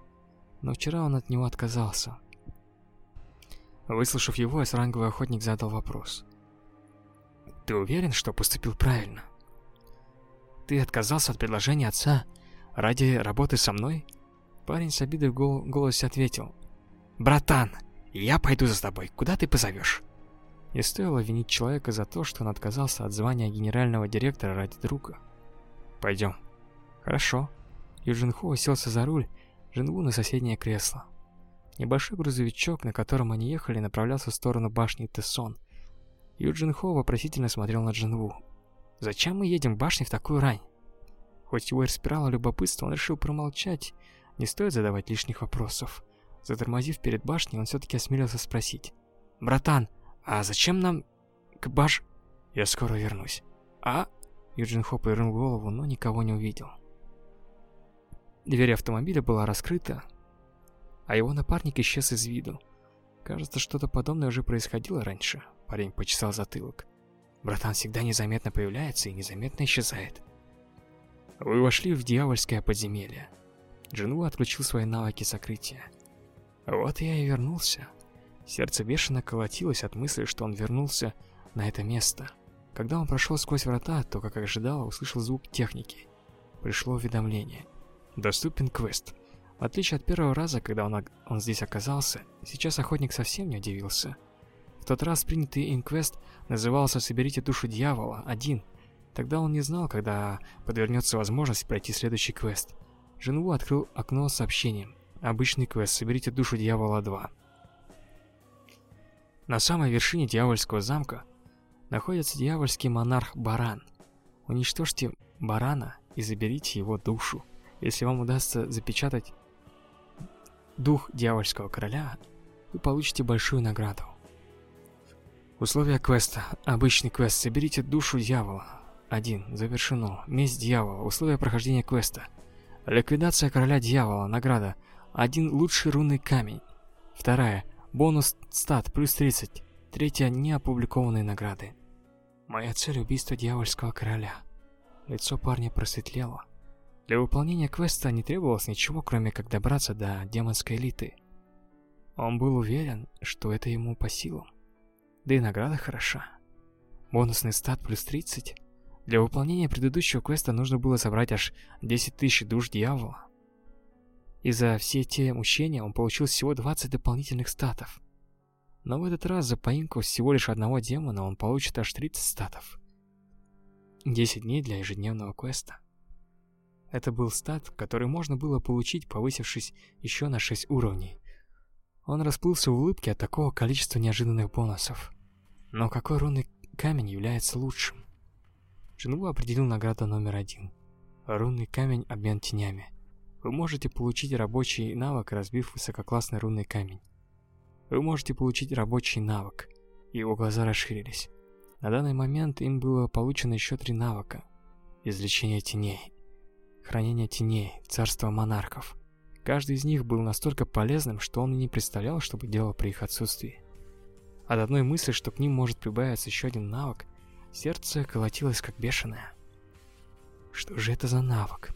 Но вчера он от него отказался. Выслушав его, ранговый охотник задал вопрос. «Ты уверен, что поступил правильно? Ты отказался от предложения отца ради работы со мной?» Парень с обидой в гол голосе ответил. «Братан, я пойду за тобой. Куда ты позовешь?» Не стоило винить человека за то, что он отказался от звания генерального директора ради друга. «Пойдем». «Хорошо». Юджин Хо уселся за руль, Джинву на соседнее кресло. Небольшой грузовичок, на котором они ехали, направлялся в сторону башни Тессон. Юджин Хо вопросительно смотрел на Джинву. «Зачем мы едем в башню в такую рань?» Хоть его и распирало любопытство, он решил промолчать. Не стоит задавать лишних вопросов. Затормозив перед башней, он все-таки осмелился спросить. «Братан, а зачем нам к баш...» «Я скоро вернусь». «А?» Юджин Хо повернул голову, но никого не увидел. Дверь автомобиля была раскрыта, а его напарник исчез из виду. Кажется, что-то подобное уже происходило раньше. Парень почесал затылок. Братан всегда незаметно появляется и незаметно исчезает. Вы вошли в дьявольское подземелье. Джинву отключил свои навыки сокрытия. Вот я и вернулся. Сердце бешено колотилось от мысли, что он вернулся на это место. Когда он прошел сквозь врата, то, как ожидал, услышал звук техники. Пришло уведомление. Доступен квест. В отличие от первого раза, когда он, он здесь оказался, сейчас охотник совсем не удивился. В тот раз принятый им квест назывался «Соберите душу дьявола» один. Тогда он не знал, когда подвернется возможность пройти следующий квест. Женву открыл окно с сообщением. Обычный квест «Соберите душу дьявола 2». На самой вершине дьявольского замка находится дьявольский монарх Баран. Уничтожьте Барана и заберите его душу. Если вам удастся запечатать дух дьявольского короля, вы получите большую награду. Условия квеста. Обычный квест. Соберите душу дьявола. 1. Завершено. Месть дьявола. Условия прохождения квеста. Ликвидация короля дьявола. Награда. Один лучший рунный камень. Вторая. Бонус стат плюс 30. Третья. Неопубликованные награды. Моя цель убийство дьявольского короля. Лицо парня просветлело. Для выполнения квеста не требовалось ничего, кроме как добраться до демонской элиты. Он был уверен, что это ему по силам. Да и награда хороша. Бонусный стат плюс 30. Для выполнения предыдущего квеста нужно было собрать аж 10 тысяч душ дьявола. И за все те мучения он получил всего 20 дополнительных статов. Но в этот раз за поимку всего лишь одного демона он получит аж 30 статов. 10 дней для ежедневного квеста. Это был стат, который можно было получить, повысившись еще на 6 уровней. Он расплылся в улыбке от такого количества неожиданных бонусов. Но какой рунный камень является лучшим? Джинву определил награду номер один. Рунный камень обмен тенями. Вы можете получить рабочий навык, разбив высококлассный рунный камень. Вы можете получить рабочий навык. Его глаза расширились. На данный момент им было получено еще три навыка. Извлечение теней, хранение теней, царство монархов. Каждый из них был настолько полезным, что он и не представлял, что бы делал при их отсутствии. От одной мысли, что к ним может прибавиться еще один навык, сердце колотилось как бешеное. Что же это за навык?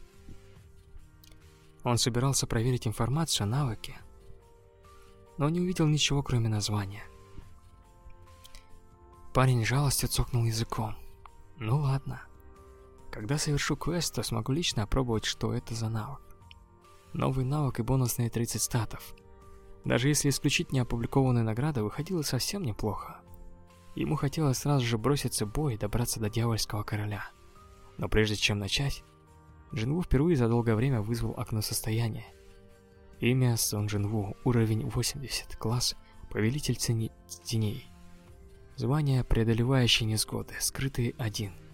Он собирался проверить информацию о навыке, но не увидел ничего, кроме названия. Парень жалостью цокнул языком. Ну ладно. Когда совершу квест, то смогу лично опробовать, что это за навык. Новый навык и бонусные 30 статов. Даже если исключить неопубликованные награды, выходило совсем неплохо. Ему хотелось сразу же броситься в бой и добраться до Дьявольского Короля. Но прежде чем начать, Джинву впервые за долгое время вызвал окно состояния. Имя Сон Джинву, уровень 80, класс Повелитель Теней. Звание преодолевающие несгоды. Скрытый 1.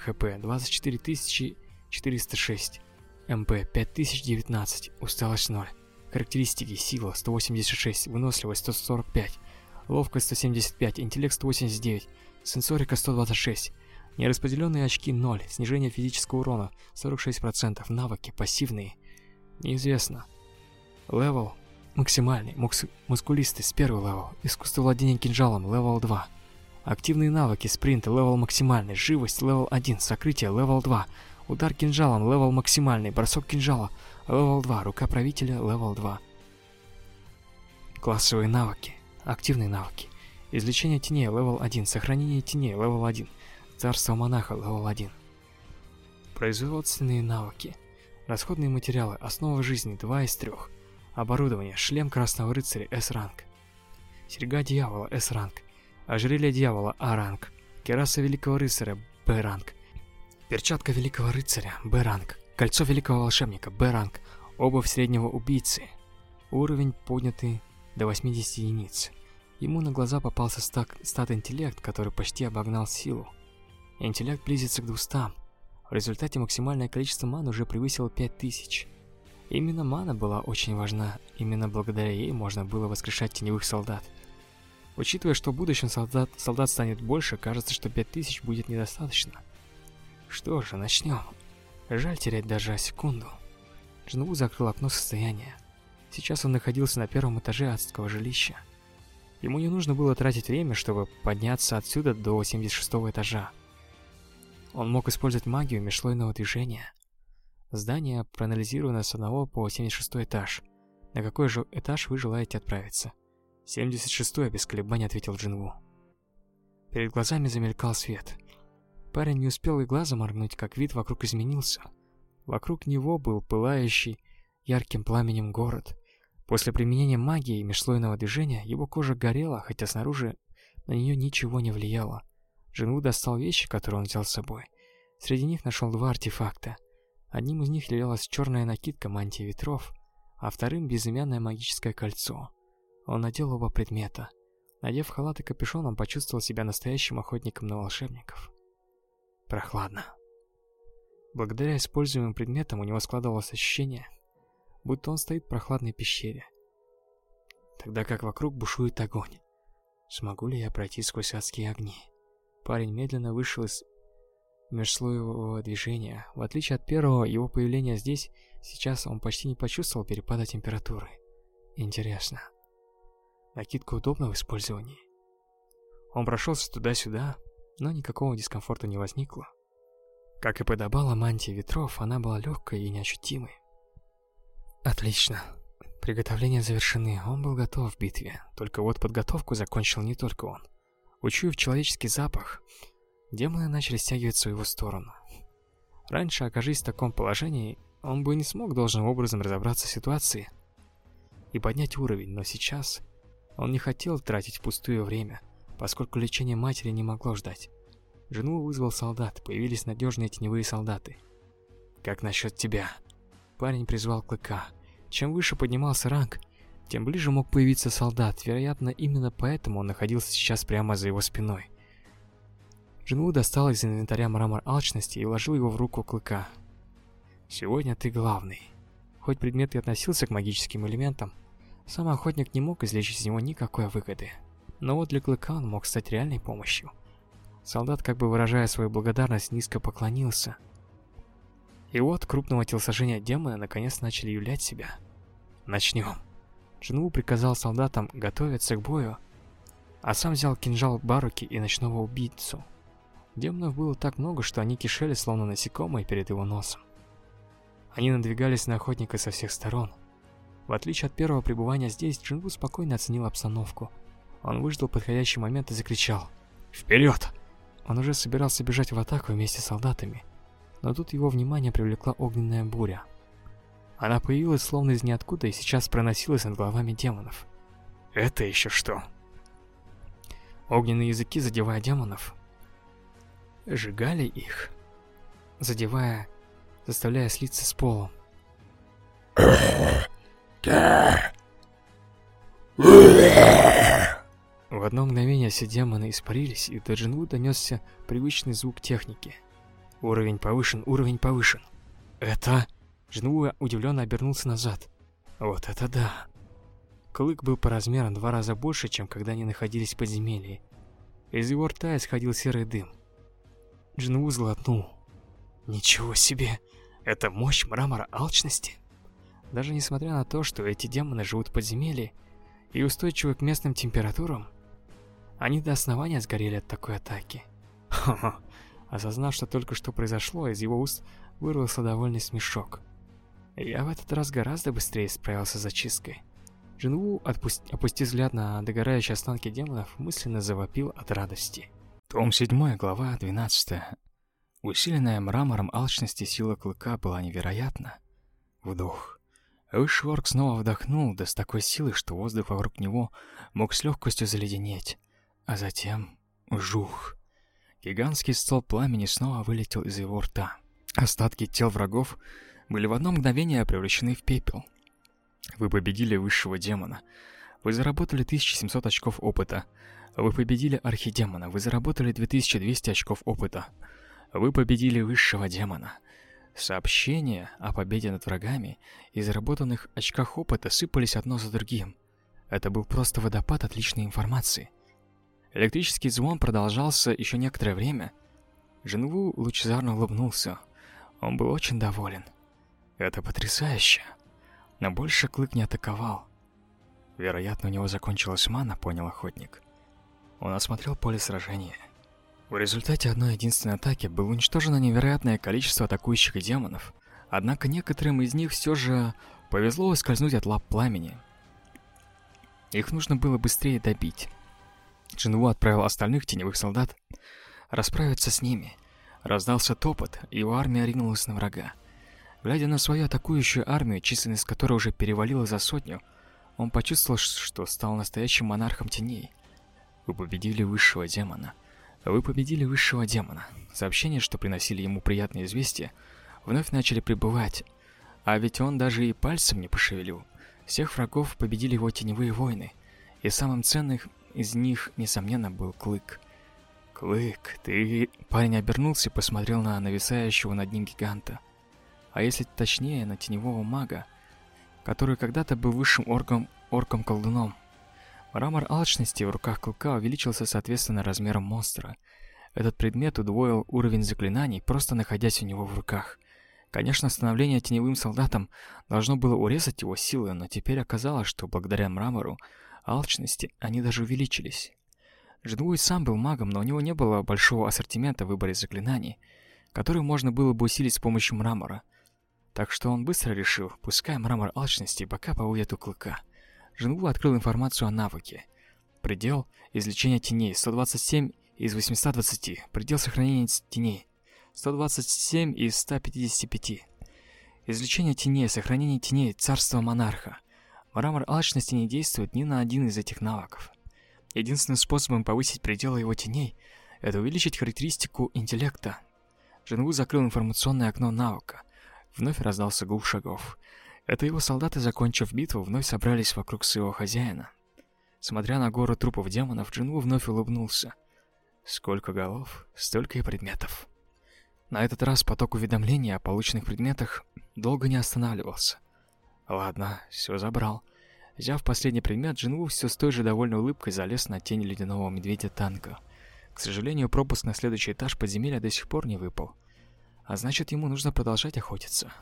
ХП 24406. МП 5019. Усталость 0. Характеристики. Сила 186. Выносливость 145. Ловкость 175. Интеллект 189. Сенсорика 126. Нераспределенные очки 0. Снижение физического урона 46%. Навыки пассивные. Неизвестно. Level максимальный. Мукс... Мускулистость первый level. Искусство владения кинжалом level 2. Активные навыки, спринт, level максимальный, живость, level 1, сокрытие, level 2, удар кинжалом, level максимальный, бросок кинжала, level 2, рука правителя, level 2. Классовые навыки, активные навыки, извлечение теней, level 1, сохранение теней, level 1, царство монарха, level 1. Производственные навыки, расходные материалы, основа жизни, 2 из 3, оборудование, шлем красного рыцаря, S-ранг, серьга дьявола, S-ранг, Ожерелье дьявола А-ранг. Кераса великого рыцаря Б-ранг. Перчатка великого рыцаря Б-ранг. Кольцо великого волшебника Б-ранг. Обувь среднего убийцы. Уровень поднятый до 80 единиц. Ему на глаза попался стат, стат интеллект, который почти обогнал силу. Интеллект близится к 200. В результате максимальное количество ман уже превысило 5000. Именно мана была очень важна, именно благодаря ей можно было воскрешать теневых солдат. Учитывая, что в будущем солдат, солдат станет больше, кажется, что 5000 будет недостаточно. Что же, начнем. Жаль терять даже секунду. Джинву закрыл окно состояния. Сейчас он находился на первом этаже адского жилища. Ему не нужно было тратить время, чтобы подняться отсюда до 76 этажа. Он мог использовать магию межслойного движения. Здание проанализировано с 1 по 76 этаж. На какой же этаж вы желаете отправиться? 76-й, без колебаний ответил Джинву. Перед глазами замелькал свет. Парень не успел и глазом моргнуть, как вид вокруг изменился. Вокруг него был пылающий ярким пламенем город. После применения магии и межслойного движения его кожа горела, хотя снаружи на нее ничего не влияло. Джинву достал вещи, которые он взял с собой. Среди них нашел два артефакта. Одним из них являлась черная накидка мантии ветров, а вторым безымянное магическое кольцо. Он надел оба предмета. Надев халат и капюшон, он почувствовал себя настоящим охотником на волшебников. Прохладно. Благодаря используемым предметам у него складывалось ощущение, будто он стоит в прохладной пещере. Тогда как вокруг бушует огонь. Смогу ли я пройти сквозь адские огни? Парень медленно вышел из межслоевого движения. В отличие от первого, его появления здесь, сейчас он почти не почувствовал перепада температуры. Интересно. Накидка удобна в использовании. Он прошелся туда-сюда, но никакого дискомфорта не возникло. Как и подобало мантии ветров, она была легкой и неощутимой. Отлично. Приготовления завершены, он был готов в битве. Только вот подготовку закончил не только он. Учуяв человеческий запах, демоны начали стягиваться в его сторону. Раньше, окажись в таком положении, он бы не смог должным образом разобраться в ситуации и поднять уровень, но сейчас он не хотел тратить впустую время, поскольку лечение матери не могло ждать. Жену вызвал солдат, появились надежные теневые солдаты. как насчет тебя?» Парень призвал Клыка. Чем выше поднимался ранг, тем ближе мог появиться солдат. Вероятно, именно поэтому он находился сейчас прямо за его спиной. Джинву достал из инвентаря мрамор алчности и вложил его в руку Клыка. «Сегодня ты главный». Хоть предмет и относился к магическим элементам, сам охотник не мог извлечь из него никакой выгоды. Но вот для Клыка он мог стать реальной помощью. Солдат, как бы выражая свою благодарность, низко поклонился – и вот крупного телосложения демона наконец начали являть себя. Начнем. Джинву приказал солдатам готовиться к бою, а сам взял кинжал Баруки и ночного убийцу. Демонов было так много, что они кишели, словно насекомые перед его носом. Они надвигались на охотника со всех сторон. В отличие от первого пребывания здесь, Джинву спокойно оценил обстановку. Он выждал подходящий момент и закричал «Вперед!». Он уже собирался бежать в атаку вместе с солдатами, но тут его внимание привлекла огненная буря. Она появилась словно из ниоткуда и сейчас проносилась над головами демонов. Это еще что? Огненные языки, задевая демонов, сжигали их, задевая, заставляя слиться с полом. В одно мгновение все демоны испарились, и до Джинву донесся привычный звук техники – Уровень повышен, уровень повышен. Это... Жнуа удивленно обернулся назад. Вот это да. Клык был по размерам два раза больше, чем когда они находились в подземелье. Из его рта исходил серый дым. Джинву злотнул. Ничего себе! Это мощь мрамора алчности? Даже несмотря на то, что эти демоны живут в подземелье и устойчивы к местным температурам, они до основания сгорели от такой атаки. Ха-ха, Осознав, что только что произошло, из его уст вырвался довольный смешок. Я в этот раз гораздо быстрее справился с зачисткой. Джинву, отпусти, опустив взгляд на догорающие останки демонов, мысленно завопил от радости. Том 7, глава 12. Усиленная мрамором алчности сила клыка была невероятна. Вдох. Высший орк снова вдохнул, да с такой силой, что воздух вокруг него мог с легкостью заледенеть. А затем... Жух. Гигантский столб пламени снова вылетел из его рта. Остатки тел врагов были в одно мгновение превращены в пепел. Вы победили высшего демона. Вы заработали 1700 очков опыта. Вы победили архидемона. Вы заработали 2200 очков опыта. Вы победили высшего демона. Сообщения о победе над врагами и заработанных очках опыта сыпались одно за другим. Это был просто водопад отличной информации. Электрический звон продолжался еще некоторое время. Джинву лучезарно улыбнулся. Он был очень доволен. Это потрясающе. Но больше Клык не атаковал. Вероятно, у него закончилась мана, понял охотник. Он осмотрел поле сражения. В результате одной единственной атаки было уничтожено невероятное количество атакующих демонов. Однако некоторым из них все же повезло ускользнуть от лап пламени. Их нужно было быстрее добить. Джинву отправил остальных теневых солдат расправиться с ними. Раздался топот, и его армия ринулась на врага. Глядя на свою атакующую армию, численность которой уже перевалила за сотню, он почувствовал, что стал настоящим монархом теней. Вы победили высшего демона. Вы победили высшего демона. Сообщения, что приносили ему приятные известия, вновь начали прибывать. А ведь он даже и пальцем не пошевелил. Всех врагов победили его теневые войны. И самым ценным из них, несомненно, был Клык. «Клык, ты...» Парень обернулся и посмотрел на нависающего над ним гиганта. А если точнее, на теневого мага, который когда-то был высшим орком, орком-колдуном. Мрамор алчности в руках Клыка увеличился соответственно размером монстра. Этот предмет удвоил уровень заклинаний, просто находясь у него в руках. Конечно, становление теневым солдатом должно было урезать его силы, но теперь оказалось, что благодаря мрамору алчности они даже увеличились. Джингуй сам был магом, но у него не было большого ассортимента в выборе заклинаний, которые можно было бы усилить с помощью мрамора. Так что он быстро решил, пускай мрамор алчности пока поводит у клыка. Джингу открыл информацию о навыке. Предел излечения теней 127 из 820. Предел сохранения теней 127 из 155. Излечение теней, сохранение теней, царство монарха. Мрамор алчности не действует ни на один из этих навыков. Единственным способом повысить пределы его теней – это увеличить характеристику интеллекта. Джингу закрыл информационное окно навыка. Вновь раздался гул шагов. Это его солдаты, закончив битву, вновь собрались вокруг своего хозяина. Смотря на гору трупов демонов, Джинву вновь улыбнулся. Сколько голов, столько и предметов. На этот раз поток уведомлений о полученных предметах долго не останавливался. Ладно, все забрал. Взяв последний предмет, Джинву все с той же довольной улыбкой залез на тень ледяного медведя танка. К сожалению, пропуск на следующий этаж подземелья до сих пор не выпал. А значит, ему нужно продолжать охотиться.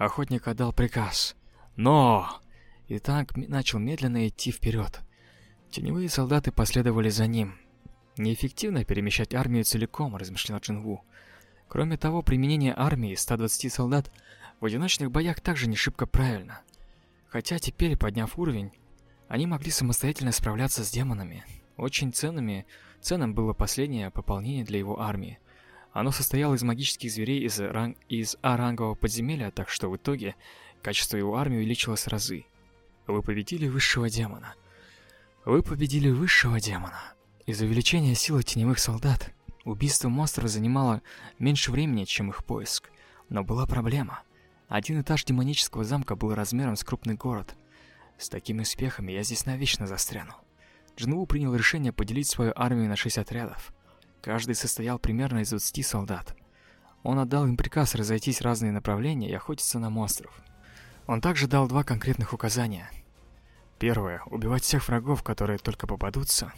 Охотник отдал приказ. Но! И танк начал медленно идти вперед. Теневые солдаты последовали за ним. Неэффективно перемещать армию целиком, размышлял Джинву. Кроме того, применение армии 120 солдат в одиночных боях также не шибко правильно. Хотя теперь, подняв уровень, они могли самостоятельно справляться с демонами. Очень ценными, ценным было последнее пополнение для его армии. Оно состояло из магических зверей из, ранг, из А-рангового подземелья, так что в итоге качество его армии увеличилось разы. Вы победили высшего демона. Вы победили высшего демона. Из-за увеличения силы теневых солдат, убийство монстров занимало меньше времени, чем их поиск. Но была проблема. Один этаж демонического замка был размером с крупный город. С такими успехами я здесь навечно застряну. Джинву принял решение поделить свою армию на шесть отрядов. Каждый состоял примерно из 20 солдат. Он отдал им приказ разойтись в разные направления и охотиться на монстров. Он также дал два конкретных указания. Первое убивать всех врагов, которые только попадутся.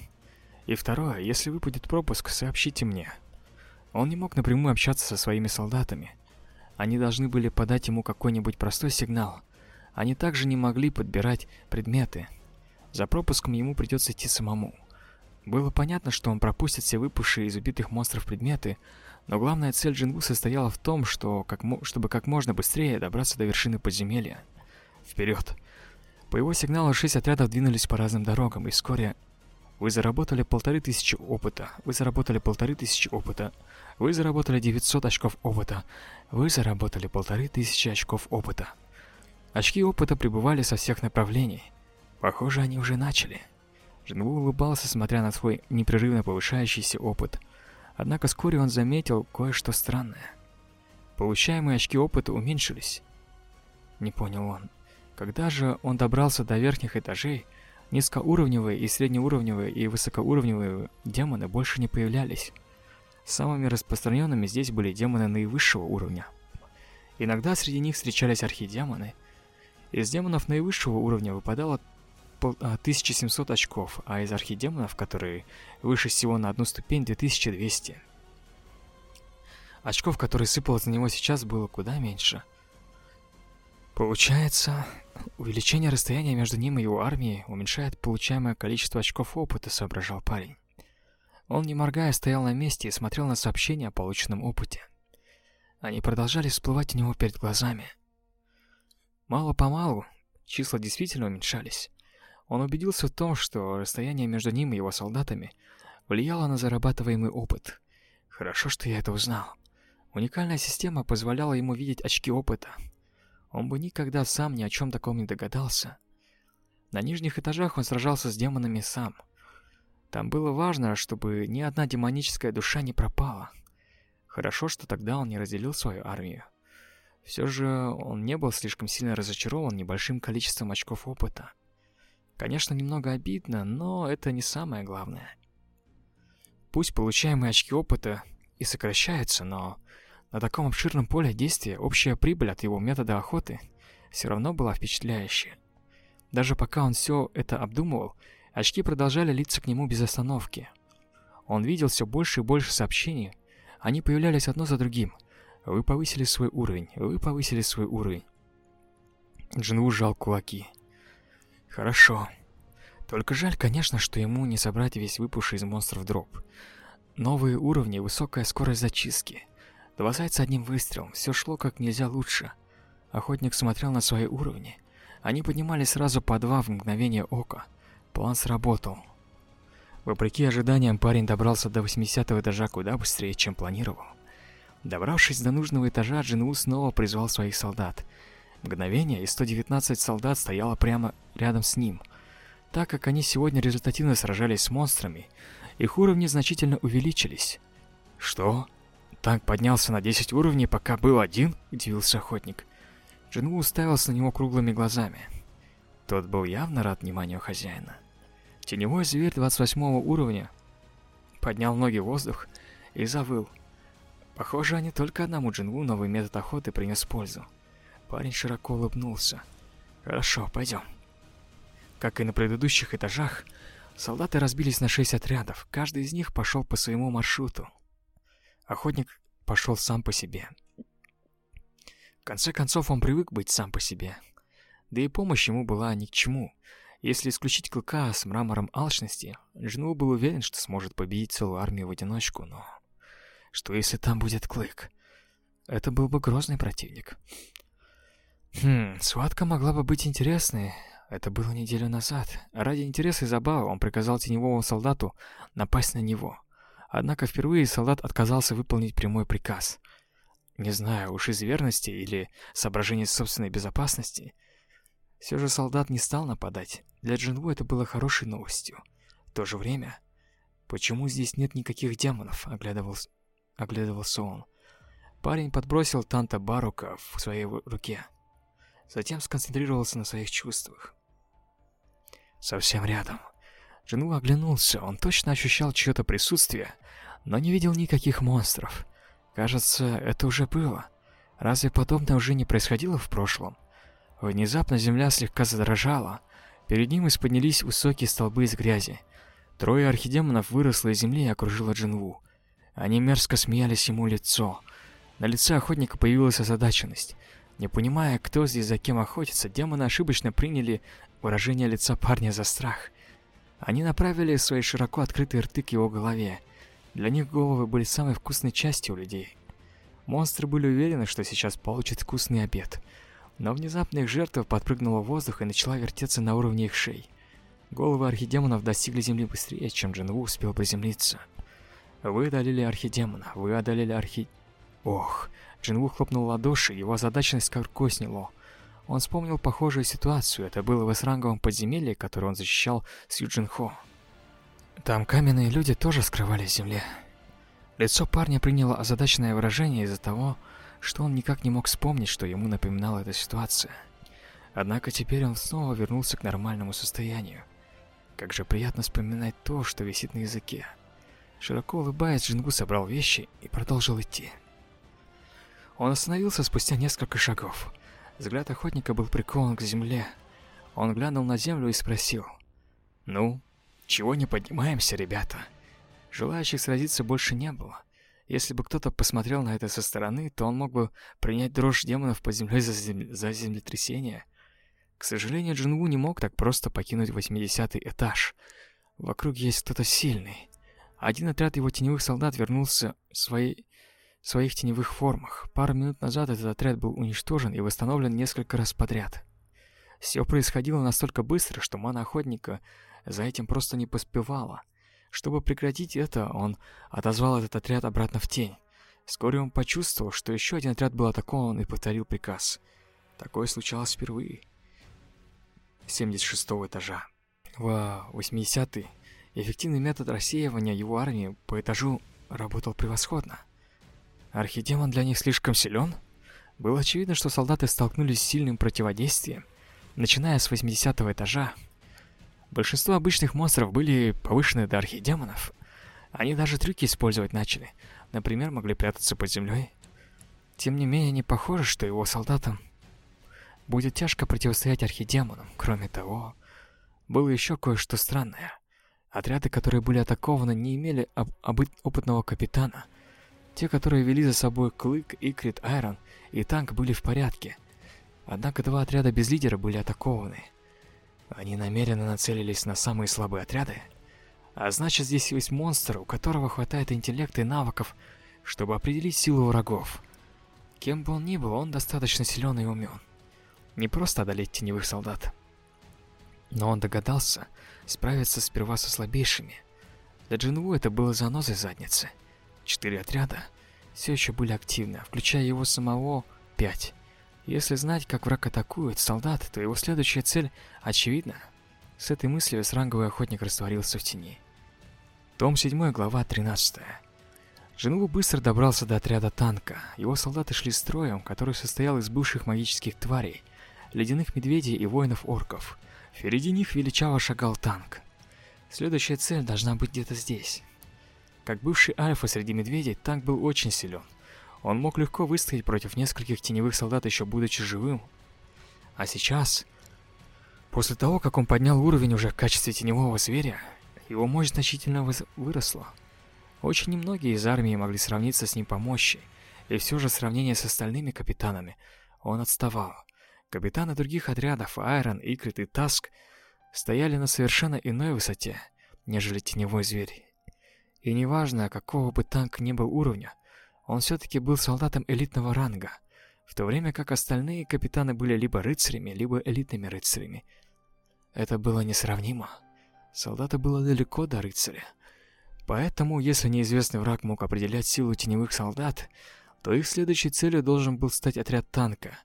И второе, если выпадет пропуск, сообщите мне. Он не мог напрямую общаться со своими солдатами. Они должны были подать ему какой-нибудь простой сигнал. Они также не могли подбирать предметы. За пропуском ему придется идти самому. Было понятно, что он пропустит все выпавшие из убитых монстров предметы, но главная цель Джингу состояла в том, что как чтобы как можно быстрее добраться до вершины подземелья. Вперед! По его сигналу шесть отрядов двинулись по разным дорогам, и вскоре вы заработали полторы тысячи опыта. Вы заработали полторы тысячи опыта. Вы заработали 900 очков опыта. Вы заработали полторы тысячи очков опыта. Очки опыта прибывали со всех направлений. Похоже, они уже начали. Женву улыбался, смотря на свой непрерывно повышающийся опыт. Однако вскоре он заметил кое-что странное. Получаемые очки опыта уменьшились. Не понял он. Когда же он добрался до верхних этажей, Низкоуровневые и среднеуровневые и высокоуровневые демоны больше не появлялись. Самыми распространенными здесь были демоны наивысшего уровня. Иногда среди них встречались архидемоны. Из демонов наивысшего уровня выпадало 1700 а, очков, а из архидемонов, которые выше всего на одну ступень, 2200. Очков, которые сыпалось на него сейчас, было куда меньше. Получается, увеличение расстояния между ним и его армией уменьшает получаемое количество очков опыта, соображал парень. Он, не моргая, стоял на месте и смотрел на сообщения о полученном опыте. Они продолжали всплывать у него перед глазами. Мало-помалу числа действительно уменьшались. Он убедился в том, что расстояние между ним и его солдатами влияло на зарабатываемый опыт. Хорошо, что я это узнал. Уникальная система позволяла ему видеть очки опыта, он бы никогда сам ни о чем таком не догадался. На нижних этажах он сражался с демонами сам. Там было важно, чтобы ни одна демоническая душа не пропала. Хорошо, что тогда он не разделил свою армию. Все же он не был слишком сильно разочарован небольшим количеством очков опыта. Конечно, немного обидно, но это не самое главное. Пусть получаемые очки опыта и сокращаются, но на таком обширном поле действия общая прибыль от его метода охоты все равно была впечатляющая. Даже пока он все это обдумывал, очки продолжали литься к нему без остановки. Он видел все больше и больше сообщений. Они появлялись одно за другим. Вы повысили свой уровень, вы повысили свой уровень. Джинву сжал кулаки. Хорошо. Только жаль, конечно, что ему не собрать весь выпавший из монстров дроп. Новые уровни, высокая скорость зачистки. Два зайца одним выстрелом, все шло как нельзя лучше. Охотник смотрел на свои уровни. Они поднимались сразу по два в мгновение ока. План сработал. Вопреки ожиданиям, парень добрался до 80 этажа куда быстрее, чем планировал. Добравшись до нужного этажа, Джинву снова призвал своих солдат. Мгновение, и 119 солдат стояло прямо рядом с ним. Так как они сегодня результативно сражались с монстрами, их уровни значительно увеличились. Что? танк поднялся на 10 уровней, пока был один?» – удивился охотник. Джинву уставился на него круглыми глазами. Тот был явно рад вниманию хозяина. Теневой зверь 28 уровня поднял ноги в воздух и завыл. Похоже, не только одному Джинву новый метод охоты принес пользу. Парень широко улыбнулся. «Хорошо, пойдем». Как и на предыдущих этажах, солдаты разбились на шесть отрядов. Каждый из них пошел по своему маршруту. Охотник пошел сам по себе. В конце концов, он привык быть сам по себе. Да и помощь ему была ни к чему. Если исключить Клыка с мрамором алчности, Джину был уверен, что сможет победить целую армию в одиночку, но... Что если там будет Клык? Это был бы грозный противник. Хм, схватка могла бы быть интересной. Это было неделю назад. Ради интереса и забавы он приказал теневому солдату напасть на него. Однако впервые солдат отказался выполнить прямой приказ. Не знаю, уж из верности или соображений собственной безопасности, все же солдат не стал нападать. Для Джинву это было хорошей новостью. В то же время, почему здесь нет никаких демонов, оглядывался, оглядывался он. Парень подбросил Танта Барука в своей руке. Затем сконцентрировался на своих чувствах. Совсем рядом. Джинву оглянулся. Он точно ощущал чье-то присутствие, но не видел никаких монстров. Кажется, это уже было. Разве подобное уже не происходило в прошлом? Внезапно земля слегка задрожала. Перед ним исподнялись высокие столбы из грязи. Трое архидемонов выросло из земли и окружило Джинву. Они мерзко смеялись ему лицо. На лице охотника появилась озадаченность. Не понимая, кто здесь за кем охотится, демоны ошибочно приняли выражение лица парня за страх. Они направили свои широко открытые рты к его голове. Для них головы были самой вкусной частью у людей. Монстры были уверены, что сейчас получат вкусный обед. Но внезапно их жертва подпрыгнула в воздух и начала вертеться на уровне их шей. Головы архидемонов достигли земли быстрее, чем Джинву успел приземлиться. Вы одолели архидемона, вы одолели архи... Ох, Джинву хлопнул ладоши, его озадаченность как сняло. Он вспомнил похожую ситуацию, это было в эсранговом подземелье, которое он защищал с Юджин Хо. Там каменные люди тоже скрывались в земле. Лицо парня приняло озадаченное выражение из-за того, что он никак не мог вспомнить, что ему напоминала эта ситуация. Однако теперь он снова вернулся к нормальному состоянию. Как же приятно вспоминать то, что висит на языке. Широко улыбаясь, Джингу собрал вещи и продолжил идти. Он остановился спустя несколько шагов. Взгляд охотника был прикован к земле. Он глянул на землю и спросил. «Ну, чего не поднимаемся, ребята?» Желающих сразиться больше не было. Если бы кто-то посмотрел на это со стороны, то он мог бы принять дрожь демонов под землей за, зем... за землетрясение. К сожалению, Джинву не мог так просто покинуть 80 этаж. Вокруг есть кто-то сильный. Один отряд его теневых солдат вернулся в своей... в своих теневых формах. Пару минут назад этот отряд был уничтожен и восстановлен несколько раз подряд. Все происходило настолько быстро, что мана охотника за этим просто не поспевала. Чтобы прекратить это, он отозвал этот отряд обратно в тень. Вскоре он почувствовал, что еще один отряд был атакован и повторил приказ. Такое случалось впервые. 76 этажа. В 80-й эффективный метод рассеивания его армии по этажу работал превосходно. Архидемон для них слишком силен? Было очевидно, что солдаты столкнулись с сильным противодействием. Начиная с 80 этажа, Большинство обычных монстров были повышены до архидемонов. Они даже трюки использовать начали. Например, могли прятаться под землей. Тем не менее, не похоже, что его солдатам будет тяжко противостоять архидемонам. Кроме того, было еще кое-что странное. Отряды, которые были атакованы, не имели об опытного капитана. Те, которые вели за собой Клык, Икрит, Айрон и танк, были в порядке. Однако два отряда без лидера были атакованы. Они намеренно нацелились на самые слабые отряды. А значит, здесь есть монстр, у которого хватает интеллекта и навыков, чтобы определить силу врагов. Кем бы он ни был, он достаточно силен и умен. Не просто одолеть теневых солдат. Но он догадался справиться сперва со слабейшими. Для Джинву это было занозой задницы. Четыре отряда все еще были активны, включая его самого пять. Если знать, как враг атакует солдат, то его следующая цель очевидна. С этой мыслью сранговый охотник растворился в тени. Том 7, глава 13. Жену быстро добрался до отряда танка. Его солдаты шли строем, который состоял из бывших магических тварей, ледяных медведей и воинов-орков. Впереди них величаво шагал танк. Следующая цель должна быть где-то здесь. Как бывший альфа среди медведей, танк был очень силен. Он мог легко выстоять против нескольких теневых солдат, еще будучи живым. А сейчас, после того, как он поднял уровень уже в качестве теневого зверя, его мощь значительно выросла. Очень немногие из армии могли сравниться с ним по мощи, и все же сравнение с остальными капитанами он отставал. Капитаны других отрядов, Айрон, Икрит и Таск, стояли на совершенно иной высоте, нежели теневой зверь. И неважно, какого бы танк ни был уровня, он все-таки был солдатом элитного ранга, в то время как остальные капитаны были либо рыцарями, либо элитными рыцарями. Это было несравнимо. Солдата было далеко до рыцаря. Поэтому, если неизвестный враг мог определять силу теневых солдат, то их следующей целью должен был стать отряд танка.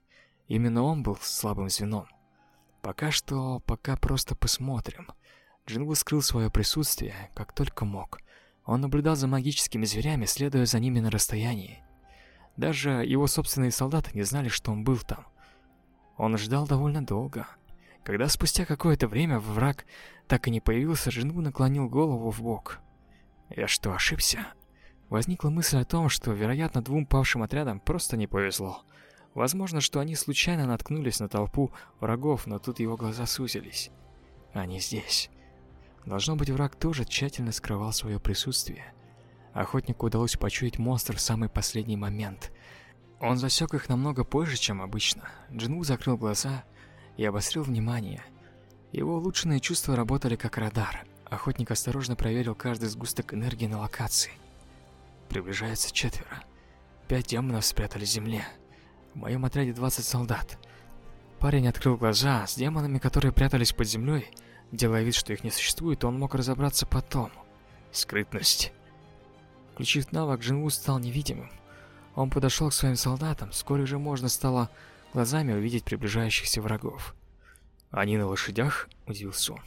Именно он был слабым звеном. Пока что, пока просто посмотрим. Джинву скрыл свое присутствие, как только мог. Он наблюдал за магическими зверями, следуя за ними на расстоянии. Даже его собственные солдаты не знали, что он был там. Он ждал довольно долго. Когда спустя какое-то время враг так и не появился, Джинву наклонил голову в бок. Я что, ошибся? Возникла мысль о том, что, вероятно, двум павшим отрядам просто не повезло. Возможно, что они случайно наткнулись на толпу врагов, но тут его глаза сузились. Они здесь. Должно быть, враг тоже тщательно скрывал свое присутствие. Охотнику удалось почуять монстр в самый последний момент. Он засек их намного позже, чем обычно. Джинву закрыл глаза и обострил внимание. Его улучшенные чувства работали как радар. Охотник осторожно проверил каждый сгусток энергии на локации. Приближается четверо. Пять демонов спрятались в земле. В моем отряде 20 солдат. Парень открыл глаза. С демонами, которые прятались под землей, Делая вид, что их не существует, он мог разобраться потом. Скрытность. Включив навык, Джинву стал невидимым. Он подошел к своим солдатам, вскоре же можно стало глазами увидеть приближающихся врагов. «Они на лошадях?» – удивился он.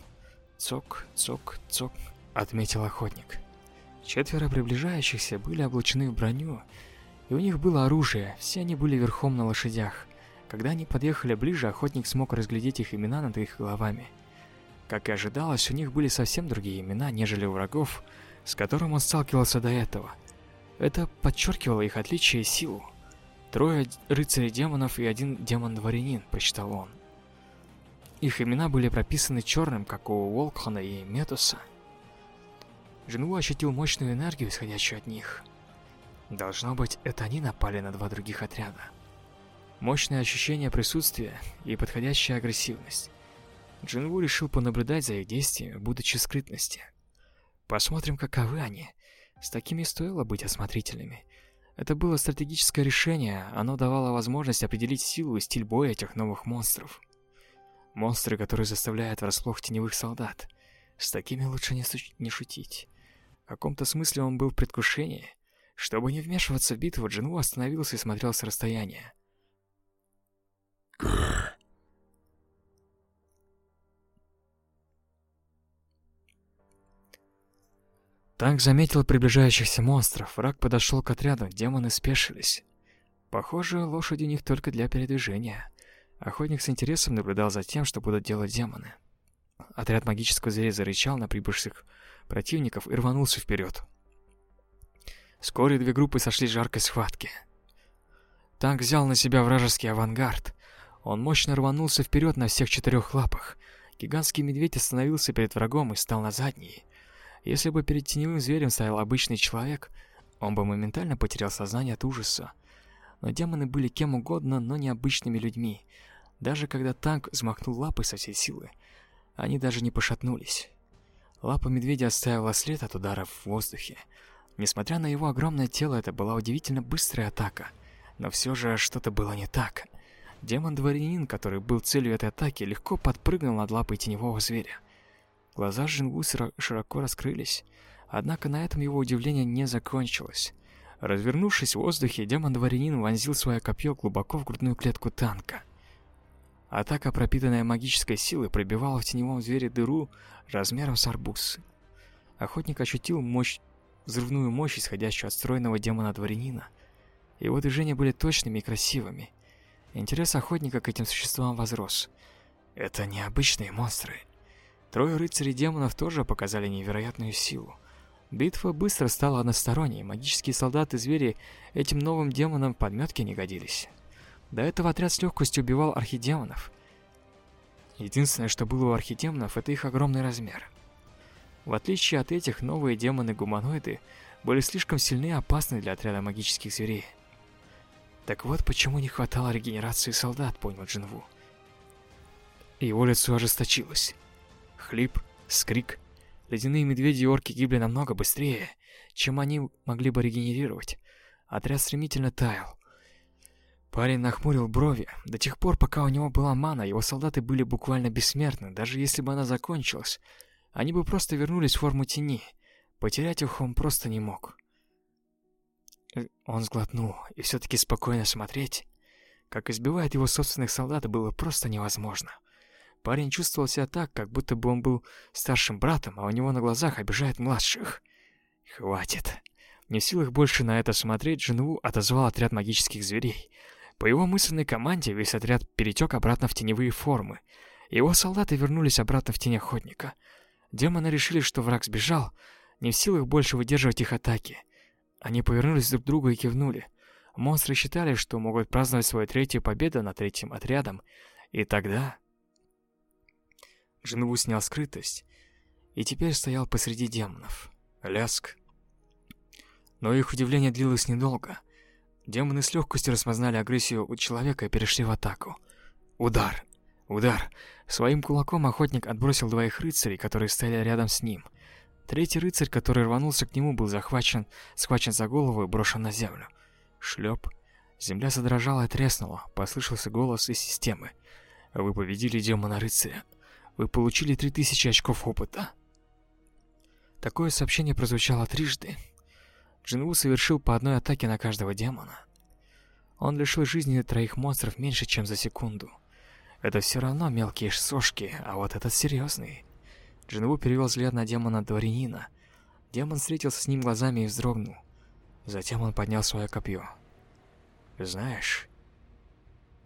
«Цок, цок, цок», – отметил охотник. Четверо приближающихся были облачены в броню, и у них было оружие, все они были верхом на лошадях. Когда они подъехали ближе, охотник смог разглядеть их имена над их головами – как и ожидалось, у них были совсем другие имена, нежели у врагов, с которым он сталкивался до этого. Это подчеркивало их отличие и силу. Трое рыцарей-демонов и один демон-дворянин, прочитал он. Их имена были прописаны черным, как у Волкхана и Метуса. Джинву ощутил мощную энергию, исходящую от них. Должно быть, это они напали на два других отряда. Мощное ощущение присутствия и подходящая агрессивность. Джинву решил понаблюдать за их действиями, будучи скрытности. Посмотрим, каковы они. С такими стоило быть осмотрительными. Это было стратегическое решение, оно давало возможность определить силу и стиль боя этих новых монстров. Монстры, которые заставляют врасплох теневых солдат. С такими лучше не, не шутить. В каком-то смысле он был в предвкушении. Чтобы не вмешиваться в битву, Джинву остановился и смотрел с расстояния. Танк заметил приближающихся монстров. Враг подошел к отряду, демоны спешились. Похоже, лошади у них только для передвижения. Охотник с интересом наблюдал за тем, что будут делать демоны. Отряд магического зверя зарычал на прибывших противников и рванулся вперед. Вскоре две группы сошли в жаркой схватке. Танк взял на себя вражеский авангард. Он мощно рванулся вперед на всех четырех лапах. Гигантский медведь остановился перед врагом и стал на задние. Если бы перед теневым зверем стоял обычный человек, он бы моментально потерял сознание от ужаса. Но демоны были кем угодно, но не обычными людьми. Даже когда танк взмахнул лапой со всей силы, они даже не пошатнулись. Лапа медведя оставила след от ударов в воздухе. Несмотря на его огромное тело, это была удивительно быстрая атака. Но все же что-то было не так. Демон-дворянин, который был целью этой атаки, легко подпрыгнул над лапой теневого зверя. Глаза Жингу широко раскрылись. Однако на этом его удивление не закончилось. Развернувшись в воздухе, демон-дворянин вонзил свое копье глубоко в грудную клетку танка. Атака, пропитанная магической силой, пробивала в теневом звере дыру размером с арбуз. Охотник ощутил мощь взрывную мощь, исходящую от стройного демона-дворянина. Его движения были точными и красивыми. Интерес охотника к этим существам возрос. Это необычные монстры. Трое рыцарей демонов тоже показали невероятную силу. Битва быстро стала односторонней, магические солдаты-звери этим новым демонам подметки не годились. До этого отряд с легкостью убивал архидемонов. Единственное, что было у архидемонов, это их огромный размер. В отличие от этих, новые демоны-гуманоиды были слишком сильны и опасны для отряда магических зверей. Так вот почему не хватало регенерации солдат, понял Джинву. Его лицо ожесточилось. Хлип, скрик. Ледяные медведи и орки гибли намного быстрее, чем они могли бы регенерировать. Отряд стремительно таял. Парень нахмурил брови. До тех пор, пока у него была мана, его солдаты были буквально бессмертны. Даже если бы она закончилась, они бы просто вернулись в форму тени. Потерять их он просто не мог. Он сглотнул, и все-таки спокойно смотреть, как избивает его собственных солдат, было просто невозможно. Парень чувствовал себя так, как будто бы он был старшим братом, а у него на глазах обижает младших. Хватит. Не в силах больше на это смотреть, Джинву отозвал отряд магических зверей. По его мысленной команде весь отряд перетек обратно в теневые формы. Его солдаты вернулись обратно в тень охотника. Демоны решили, что враг сбежал, не в силах больше выдерживать их атаки. Они повернулись друг к другу и кивнули. Монстры считали, что могут праздновать свою третью победу над третьим отрядом. И тогда... Джинву снял скрытость и теперь стоял посреди демонов. Ляск. Но их удивление длилось недолго. Демоны с легкостью распознали агрессию у человека и перешли в атаку. Удар. Удар. Своим кулаком охотник отбросил двоих рыцарей, которые стояли рядом с ним. Третий рыцарь, который рванулся к нему, был захвачен, схвачен за голову и брошен на землю. Шлеп. Земля задрожала и треснула. Послышался голос из системы. Вы победили демона-рыцаря. Вы получили 3000 очков опыта. Такое сообщение прозвучало трижды. Джинву совершил по одной атаке на каждого демона. Он лишил жизни троих монстров меньше, чем за секунду. Это все равно мелкие сошки, а вот этот серьезный. Джинву перевел взгляд на демона дворянина. Демон встретился с ним глазами и вздрогнул. Затем он поднял свое копье. Знаешь,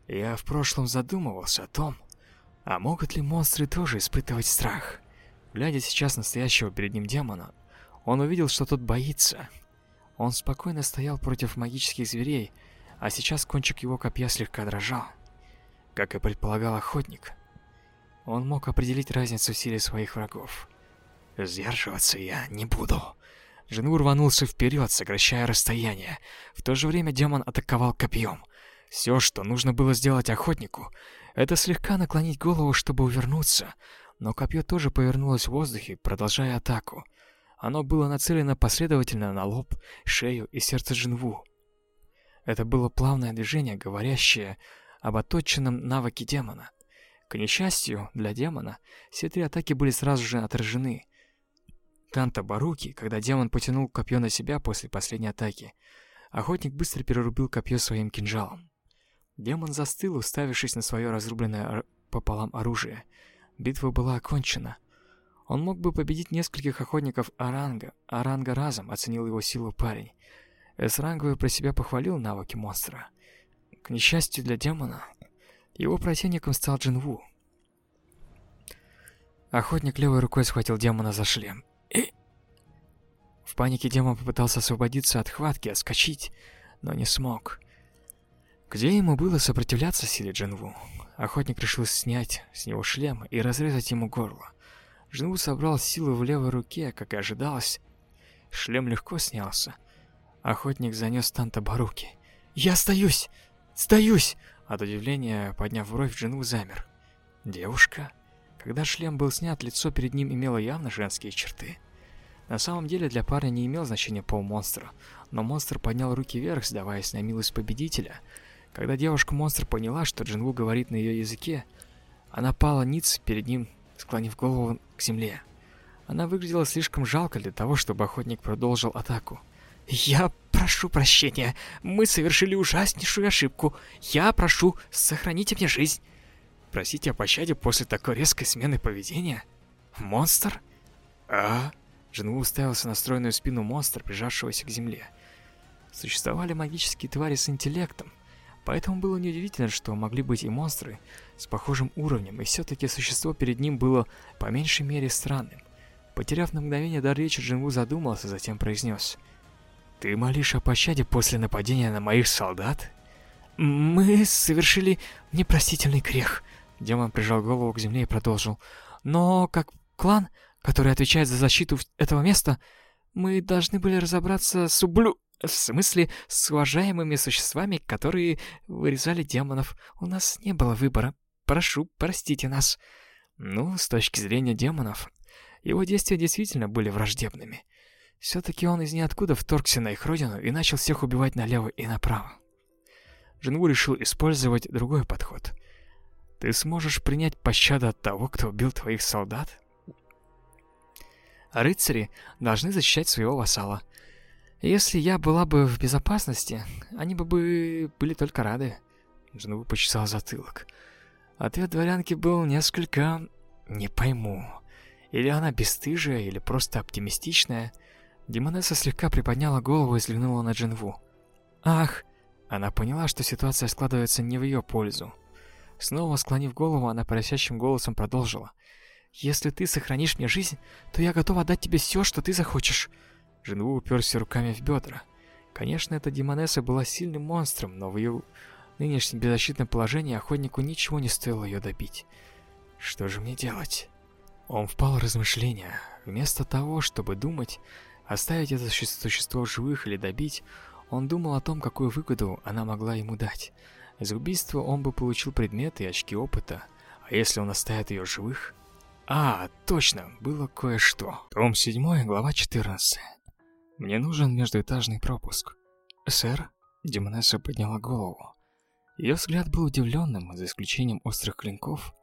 я в прошлом задумывался о том, а могут ли монстры тоже испытывать страх? Глядя сейчас на стоящего перед ним демона, он увидел, что тот боится. Он спокойно стоял против магических зверей, а сейчас кончик его копья слегка дрожал. Как и предполагал охотник, он мог определить разницу в силе своих врагов. Сдерживаться я не буду. Жену рванулся вперед, сокращая расстояние. В то же время демон атаковал копьем. Все, что нужно было сделать охотнику, это слегка наклонить голову, чтобы увернуться, но копье тоже повернулось в воздухе, продолжая атаку. Оно было нацелено последовательно на лоб, шею и сердце Джинву. Это было плавное движение, говорящее об отточенном навыке демона. К несчастью для демона, все три атаки были сразу же отражены. Канта Баруки, когда демон потянул копье на себя после последней атаки, охотник быстро перерубил копье своим кинжалом. Демон застыл, уставившись на свое разрубленное пополам оружие. Битва была окончена. Он мог бы победить нескольких охотников Аранга, Аранга разом оценил его силу парень. Эсранговый про себя похвалил навыки монстра. К несчастью для демона, его противником стал Джинву. Охотник левой рукой схватил демона за шлем. И... В панике демон попытался освободиться от хватки, отскочить, но не смог. Где ему было сопротивляться силе Джинву? Охотник решил снять с него шлем и разрезать ему горло. Джинву собрал силу в левой руке, как и ожидалось. Шлем легко снялся. Охотник занес Танта Баруки. «Я остаюсь! Сдаюсь!» От удивления, подняв бровь, Джинву замер. «Девушка?» Когда шлем был снят, лицо перед ним имело явно женские черты. На самом деле для парня не имел значения пол монстра, но монстр поднял руки вверх, сдаваясь на милость победителя – когда девушка-монстр поняла, что Джинву говорит на ее языке, она пала ниц перед ним, склонив голову к земле. Она выглядела слишком жалко для того, чтобы охотник продолжил атаку. «Я прошу прощения. Мы совершили ужаснейшую ошибку. Я прошу, сохраните мне жизнь». Просить о пощаде после такой резкой смены поведения? Монстр? А? Джинву уставился на стройную спину монстра, прижавшегося к земле. Существовали магические твари с интеллектом, поэтому было неудивительно, что могли быть и монстры с похожим уровнем, и все-таки существо перед ним было по меньшей мере странным. Потеряв на мгновение дар речи, Джинву задумался, затем произнес. «Ты молишь о пощаде после нападения на моих солдат?» «Мы совершили непростительный грех», — демон прижал голову к земле и продолжил. «Но как клан, который отвечает за защиту этого места, мы должны были разобраться с ублю... В смысле, с уважаемыми существами, которые вырезали демонов. У нас не было выбора. Прошу, простите нас. Ну, с точки зрения демонов, его действия действительно были враждебными. Все-таки он из ниоткуда вторгся на их родину и начал всех убивать налево и направо. Джинву решил использовать другой подход. Ты сможешь принять пощаду от того, кто убил твоих солдат? Рыцари должны защищать своего вассала. Если я была бы в безопасности, они бы, бы были только рады. Джинву почесал затылок. Ответ дворянки был несколько... Не пойму. Или она бесстыжая, или просто оптимистичная. Демонесса слегка приподняла голову и взглянула на Джинву. «Ах!» Она поняла, что ситуация складывается не в ее пользу. Снова склонив голову, она просящим голосом продолжила. «Если ты сохранишь мне жизнь, то я готова отдать тебе все, что ты захочешь. Женву уперся руками в бедра. Конечно, эта демонесса была сильным монстром, но в ее нынешнем беззащитном положении охотнику ничего не стоило ее добить. Что же мне делать? Он впал в размышления. Вместо того, чтобы думать, оставить это существо живых или добить, он думал о том, какую выгоду она могла ему дать. За убийство он бы получил предметы и очки опыта. А если он оставит ее живых? А, точно, было кое-что. Том 7, глава 14. Мне нужен междуэтажный пропуск. Сэр, Демонесса подняла голову. Ее взгляд был удивленным, за исключением острых клинков,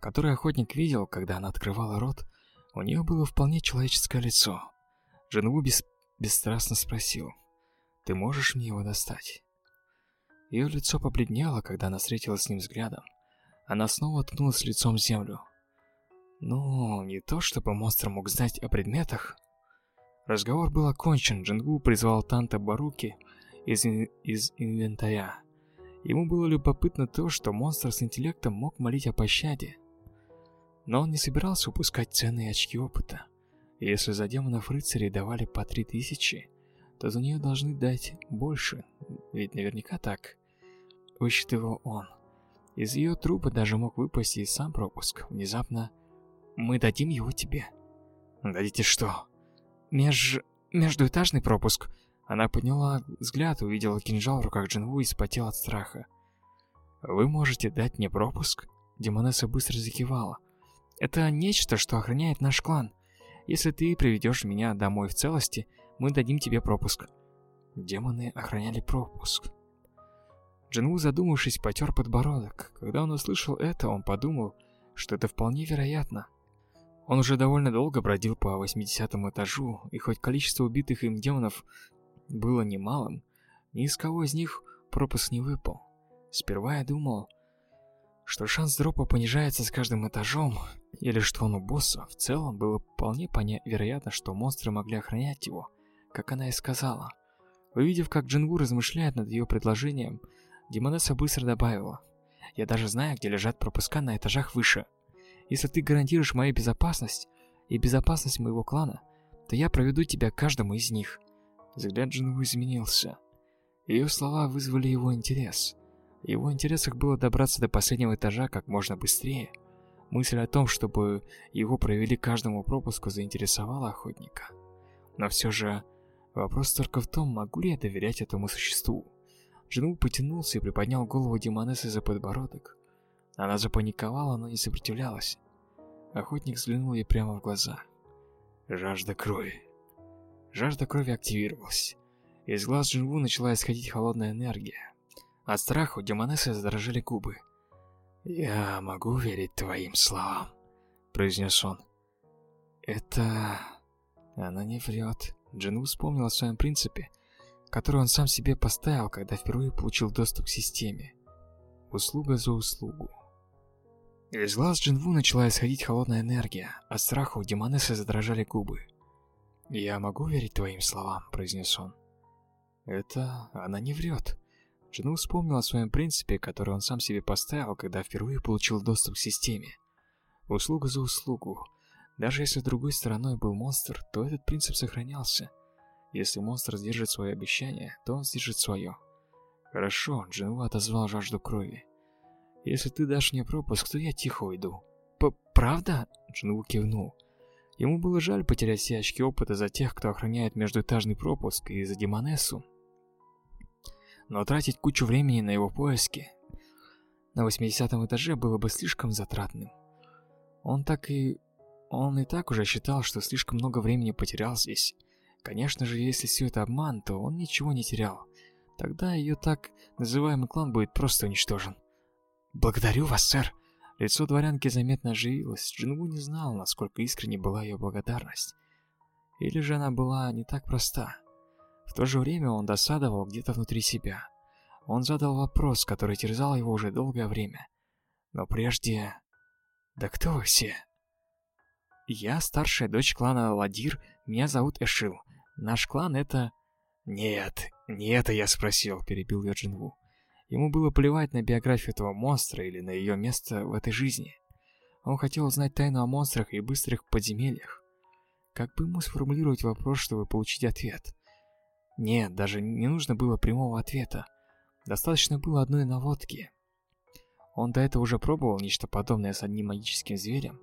которые охотник видел, когда она открывала рот. У нее было вполне человеческое лицо. Женву бес... бесстрастно спросил: "Ты можешь мне его достать?" Ее лицо побледнело, когда она встретилась с ним взглядом. Она снова ткнулась лицом в землю. Ну, не то чтобы монстр мог знать о предметах, Разговор был окончен, Джингу призвал Танта Баруки из, из инвентаря. Ему было любопытно то, что монстр с интеллектом мог молить о пощаде. Но он не собирался упускать ценные очки опыта. если за демонов рыцарей давали по три тысячи, то за нее должны дать больше, ведь наверняка так. Высчитывал он. Из ее трупа даже мог выпасть и сам пропуск. Внезапно мы дадим его тебе. Дадите что? Меж... междуэтажный пропуск. Она подняла взгляд, увидела кинжал в руках Джинву и спотела от страха. «Вы можете дать мне пропуск?» Демонесса быстро закивала. «Это нечто, что охраняет наш клан. Если ты приведешь меня домой в целости, мы дадим тебе пропуск». Демоны охраняли пропуск. Джинву, задумавшись, потер подбородок. Когда он услышал это, он подумал, что это вполне вероятно. Он уже довольно долго бродил по 80 этажу, и хоть количество убитых им демонов было немалым, ни из кого из них пропуск не выпал. Сперва я думал, что шанс дропа понижается с каждым этажом, или что он у босса. В целом было вполне вероятно, что монстры могли охранять его, как она и сказала. Увидев, как Джингу размышляет над ее предложением, Демонесса быстро добавила. «Я даже знаю, где лежат пропуска на этажах выше». Если ты гарантируешь мою безопасность и безопасность моего клана, то я проведу тебя каждому из них. Взгляд Джинву изменился. Ее слова вызвали его интерес. В его интересах было добраться до последнего этажа как можно быстрее. Мысль о том, чтобы его провели каждому пропуску, заинтересовала охотника. Но все же, вопрос только в том, могу ли я доверять этому существу. Джинву потянулся и приподнял голову Демонессы за подбородок. Она запаниковала, но не сопротивлялась. Охотник взглянул ей прямо в глаза. Жажда крови. Жажда крови активировалась. Из глаз Джинву начала исходить холодная энергия. От страха у Демонессы задрожали губы. «Я могу верить твоим словам», — произнес он. «Это... она не врет». Джинву вспомнил о своем принципе, который он сам себе поставил, когда впервые получил доступ к системе. Услуга за услугу. Из глаз Джинву начала исходить холодная энергия, от страха у Демонессы задрожали губы. «Я могу верить твоим словам», — произнес он. «Это... она не врет». Джину вспомнил о своем принципе, который он сам себе поставил, когда впервые получил доступ к системе. Услуга за услугу. Даже если другой стороной был монстр, то этот принцип сохранялся. Если монстр сдержит свое обещание, то он сдержит свое. Хорошо, Джинву отозвал жажду крови. Если ты дашь мне пропуск, то я тихо уйду. П правда? Джинву кивнул. Ему было жаль потерять все очки опыта за тех, кто охраняет междуэтажный пропуск, и за Демонессу. Но тратить кучу времени на его поиски на 80 этаже было бы слишком затратным. Он так и... Он и так уже считал, что слишком много времени потерял здесь. Конечно же, если все это обман, то он ничего не терял. Тогда ее так называемый клан будет просто уничтожен. «Благодарю вас, сэр!» Лицо дворянки заметно оживилось. Джингу не знал, насколько искренне была ее благодарность. Или же она была не так проста. В то же время он досадовал где-то внутри себя. Он задал вопрос, который терзал его уже долгое время. Но прежде... Да кто вы все? Я старшая дочь клана Ладир, меня зовут Эшил. Наш клан это... Нет, не это я спросил, перебил ее Джинву. Ему было плевать на биографию этого монстра или на ее место в этой жизни. Он хотел узнать тайну о монстрах и быстрых подземельях. Как бы ему сформулировать вопрос, чтобы получить ответ? Нет, даже не нужно было прямого ответа. Достаточно было одной наводки. Он до этого уже пробовал нечто подобное с одним магическим зверем.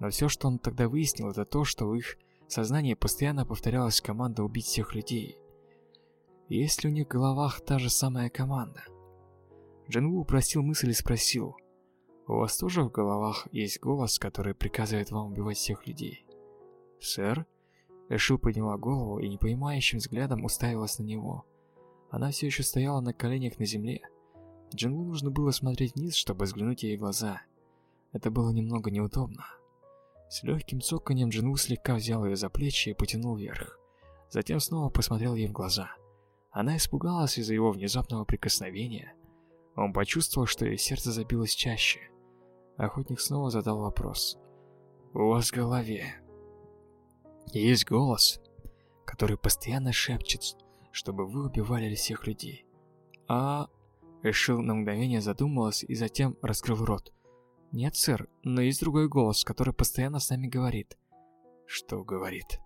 Но все, что он тогда выяснил, это то, что в их сознании постоянно повторялась команда убить всех людей. Есть ли у них в головах та же самая команда? Джингу упростил мысль и спросил, «У вас тоже в головах есть голос, который приказывает вам убивать всех людей?» «Сэр?» Эшил подняла голову и непонимающим взглядом уставилась на него. Она все еще стояла на коленях на земле. Джингу нужно было смотреть вниз, чтобы взглянуть ей в глаза. Это было немного неудобно. С легким цоканьем Джингу слегка взял ее за плечи и потянул вверх. Затем снова посмотрел ей в глаза. Она испугалась из-за его внезапного прикосновения. Он почувствовал, что ее сердце забилось чаще. Охотник снова задал вопрос. «У вас в голове есть голос, который постоянно шепчет, чтобы вы убивали всех людей?» «А...» Решил на мгновение задумалась и затем раскрыл рот. «Нет, сэр, но есть другой голос, который постоянно с нами говорит». «Что говорит?»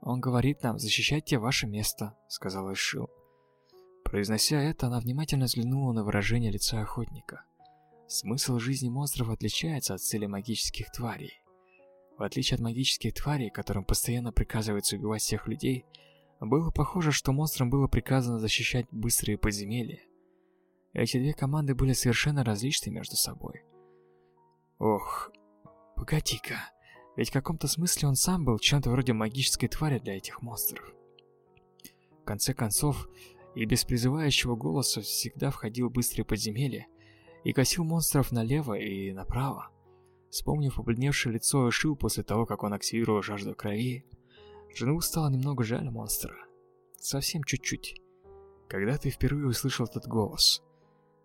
«Он говорит нам, защищайте ваше место», — сказал Эшил. Произнося это, она внимательно взглянула на выражение лица охотника. Смысл жизни монстров отличается от цели магических тварей. В отличие от магических тварей, которым постоянно приказывается убивать всех людей, было похоже, что монстрам было приказано защищать быстрые подземелья. Эти две команды были совершенно различны между собой. Ох, погоди-ка, ведь в каком-то смысле он сам был чем-то вроде магической твари для этих монстров. В конце концов, и без призывающего голоса всегда входил в быстрые и косил монстров налево и направо. Вспомнив побледневшее лицо Эшил после того, как он активировал жажду крови, жену стало немного жаль монстра. Совсем чуть-чуть. Когда ты впервые услышал этот голос?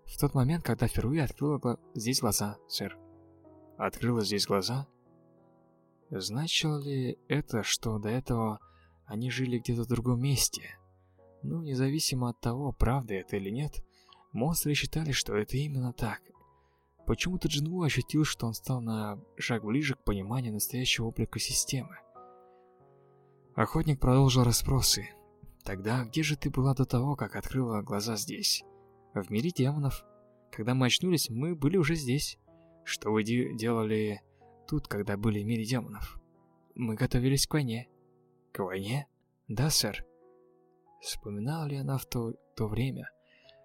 В тот момент, когда впервые открыла здесь глаза, сэр. Открыла здесь глаза? Значило ли это, что до этого они жили где-то в другом месте? Ну, независимо от того, правда это или нет, монстры считали, что это именно так. Почему-то Джинву ощутил, что он стал на шаг ближе к пониманию настоящего облика системы. Охотник продолжил расспросы. «Тогда где же ты была до того, как открыла глаза здесь?» «В мире демонов. Когда мы очнулись, мы были уже здесь. Что вы де делали тут, когда были в мире демонов?» «Мы готовились к войне». «К войне?» «Да, сэр. Вспоминала ли она в то, то время?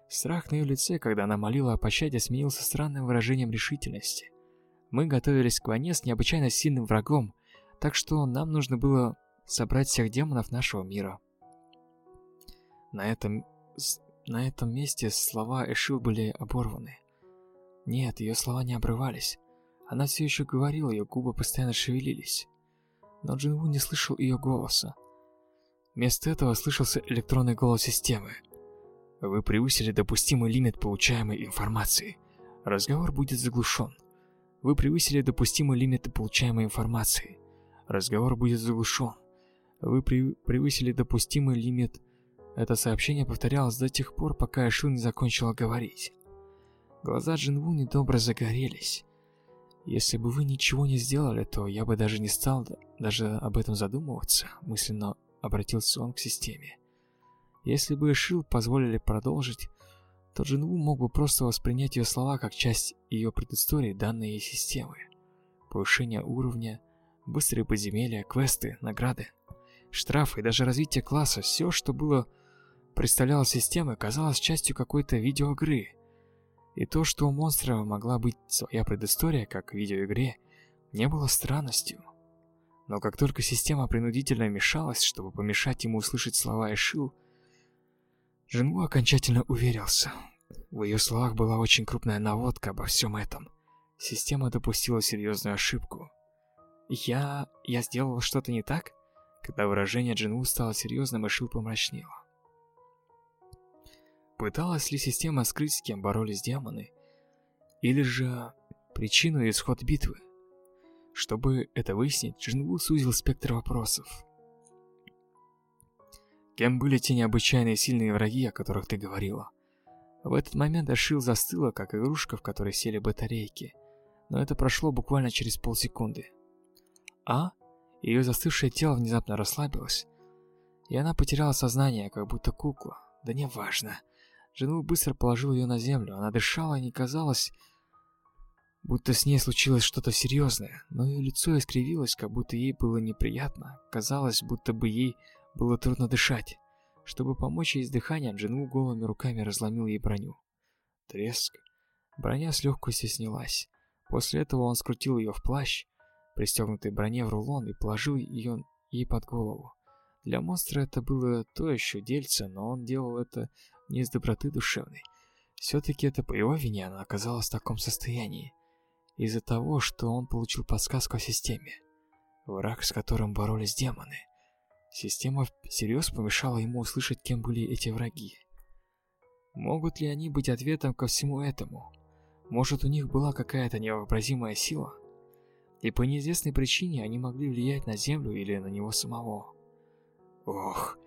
Страх на ее лице, когда она молила о пощаде, сменился странным выражением решительности. Мы готовились к войне с необычайно сильным врагом, так что нам нужно было собрать всех демонов нашего мира. На этом, на этом месте слова Эшил были оборваны. Нет, ее слова не обрывались. Она все еще говорила, ее губы постоянно шевелились. Но Джинву не слышал ее голоса. Вместо этого слышался электронный голос системы. Вы превысили допустимый лимит получаемой информации. Разговор будет заглушен. Вы превысили допустимый лимит получаемой информации. Разговор будет заглушен. Вы превысили допустимый лимит. Это сообщение повторялось до тех пор, пока Эшил не закончила говорить. Глаза Джинву недобро загорелись. Если бы вы ничего не сделали, то я бы даже не стал даже об этом задумываться, мысленно обратился он к системе. Если бы Эшил позволили продолжить, то Джинву мог бы просто воспринять ее слова как часть ее предыстории данной ей системы. Повышение уровня, быстрые подземелья, квесты, награды, штрафы и даже развитие класса, все, что было представляло системой, казалось частью какой-то видеоигры – и то, что у монстра могла быть своя предыстория, как в видеоигре, не было странностью. Но как только система принудительно вмешалась, чтобы помешать ему услышать слова Эшил, Джингу окончательно уверился. В ее словах была очень крупная наводка обо всем этом. Система допустила серьезную ошибку. «Я... я сделал что-то не так?» Когда выражение Джинву стало серьезным, Эшил помрачнела. Пыталась ли система скрыть, с кем боролись демоны? Или же причину и исход битвы? Чтобы это выяснить, Джинву сузил спектр вопросов. Кем были те необычайные сильные враги, о которых ты говорила? В этот момент Ашил застыла, как игрушка, в которой сели батарейки. Но это прошло буквально через полсекунды. А? Ее застывшее тело внезапно расслабилось, и она потеряла сознание, как будто кукла. Да неважно. Жену быстро положил ее на землю. Она дышала и не казалось, будто с ней случилось что-то серьезное, но ее лицо искривилось, как будто ей было неприятно. Казалось, будто бы ей было трудно дышать. Чтобы помочь ей с дыханием, Джинву голыми руками разломил ей броню. Треск. Броня с легкостью снялась. После этого он скрутил ее в плащ, пристегнутой броне в рулон, и положил ее ей под голову. Для монстра это было то еще дельце, но он делал это не из доброты душевной. Все-таки это по его вине она оказалась в таком состоянии. Из-за того, что он получил подсказку о системе. Враг, с которым боролись демоны. Система всерьез помешала ему услышать, кем были эти враги. Могут ли они быть ответом ко всему этому? Может, у них была какая-то невообразимая сила? И по неизвестной причине они могли влиять на Землю или на него самого. Ох,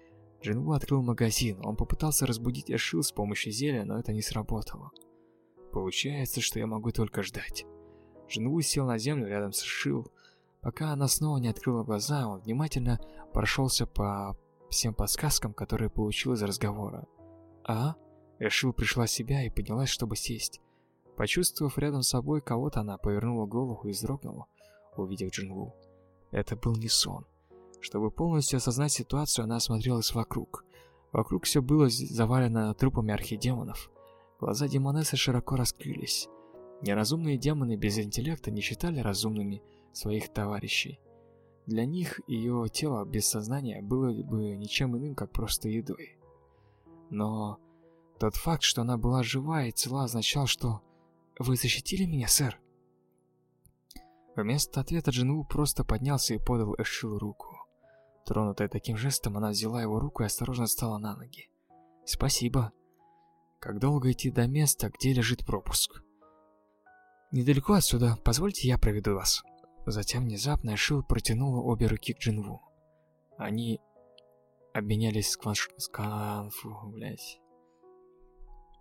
Джинву открыл магазин. Он попытался разбудить Эшил с помощью зелья, но это не сработало. Получается, что я могу только ждать. Джинву сел на землю рядом с Эшил. Пока она снова не открыла глаза, он внимательно прошелся по всем подсказкам, которые получил из разговора. «А?» Эшил пришла в себя и поднялась, чтобы сесть. Почувствовав рядом с собой кого-то, она повернула голову и вздрогнула, увидев Джинву. Это был не сон. Чтобы полностью осознать ситуацию, она осмотрелась вокруг. Вокруг все было завалено трупами архидемонов. Глаза демонессы широко раскрылись. Неразумные демоны без интеллекта не считали разумными своих товарищей. Для них ее тело без сознания было бы ничем иным, как просто едой. Но тот факт, что она была жива и цела, означал, что «Вы защитили меня, сэр?» Вместо ответа Джинву просто поднялся и подал Эшил руку. Тронутая таким жестом, она взяла его руку и осторожно встала на ноги. «Спасибо. Как долго идти до места, где лежит пропуск?» «Недалеко отсюда. Позвольте, я проведу вас». Затем внезапно Шил протянула обе руки к Джинву. Они обменялись скваш... сканфу... блядь.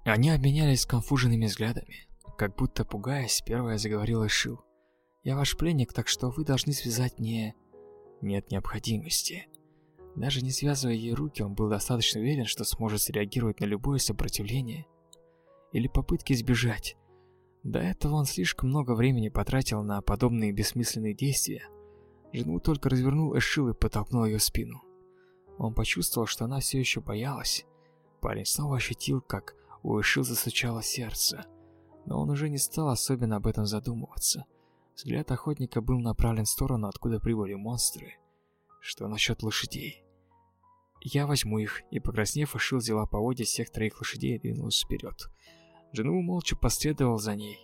Они обменялись сконфуженными взглядами. Как будто пугаясь, первая заговорила Шил. «Я ваш пленник, так что вы должны связать мне нет необходимости. Даже не связывая ей руки, он был достаточно уверен, что сможет среагировать на любое сопротивление или попытки сбежать. До этого он слишком много времени потратил на подобные бессмысленные действия. Жену только развернул Эшил и подтолкнул ее в спину. Он почувствовал, что она все еще боялась. Парень снова ощутил, как у Эшил застучало сердце. Но он уже не стал особенно об этом задумываться. Взгляд охотника был направлен в сторону, откуда прибыли монстры. Что насчет лошадей? Я возьму их, и покраснев, Ашил взяла поводья всех троих лошадей и двинулась вперед. Жену молча последовал за ней.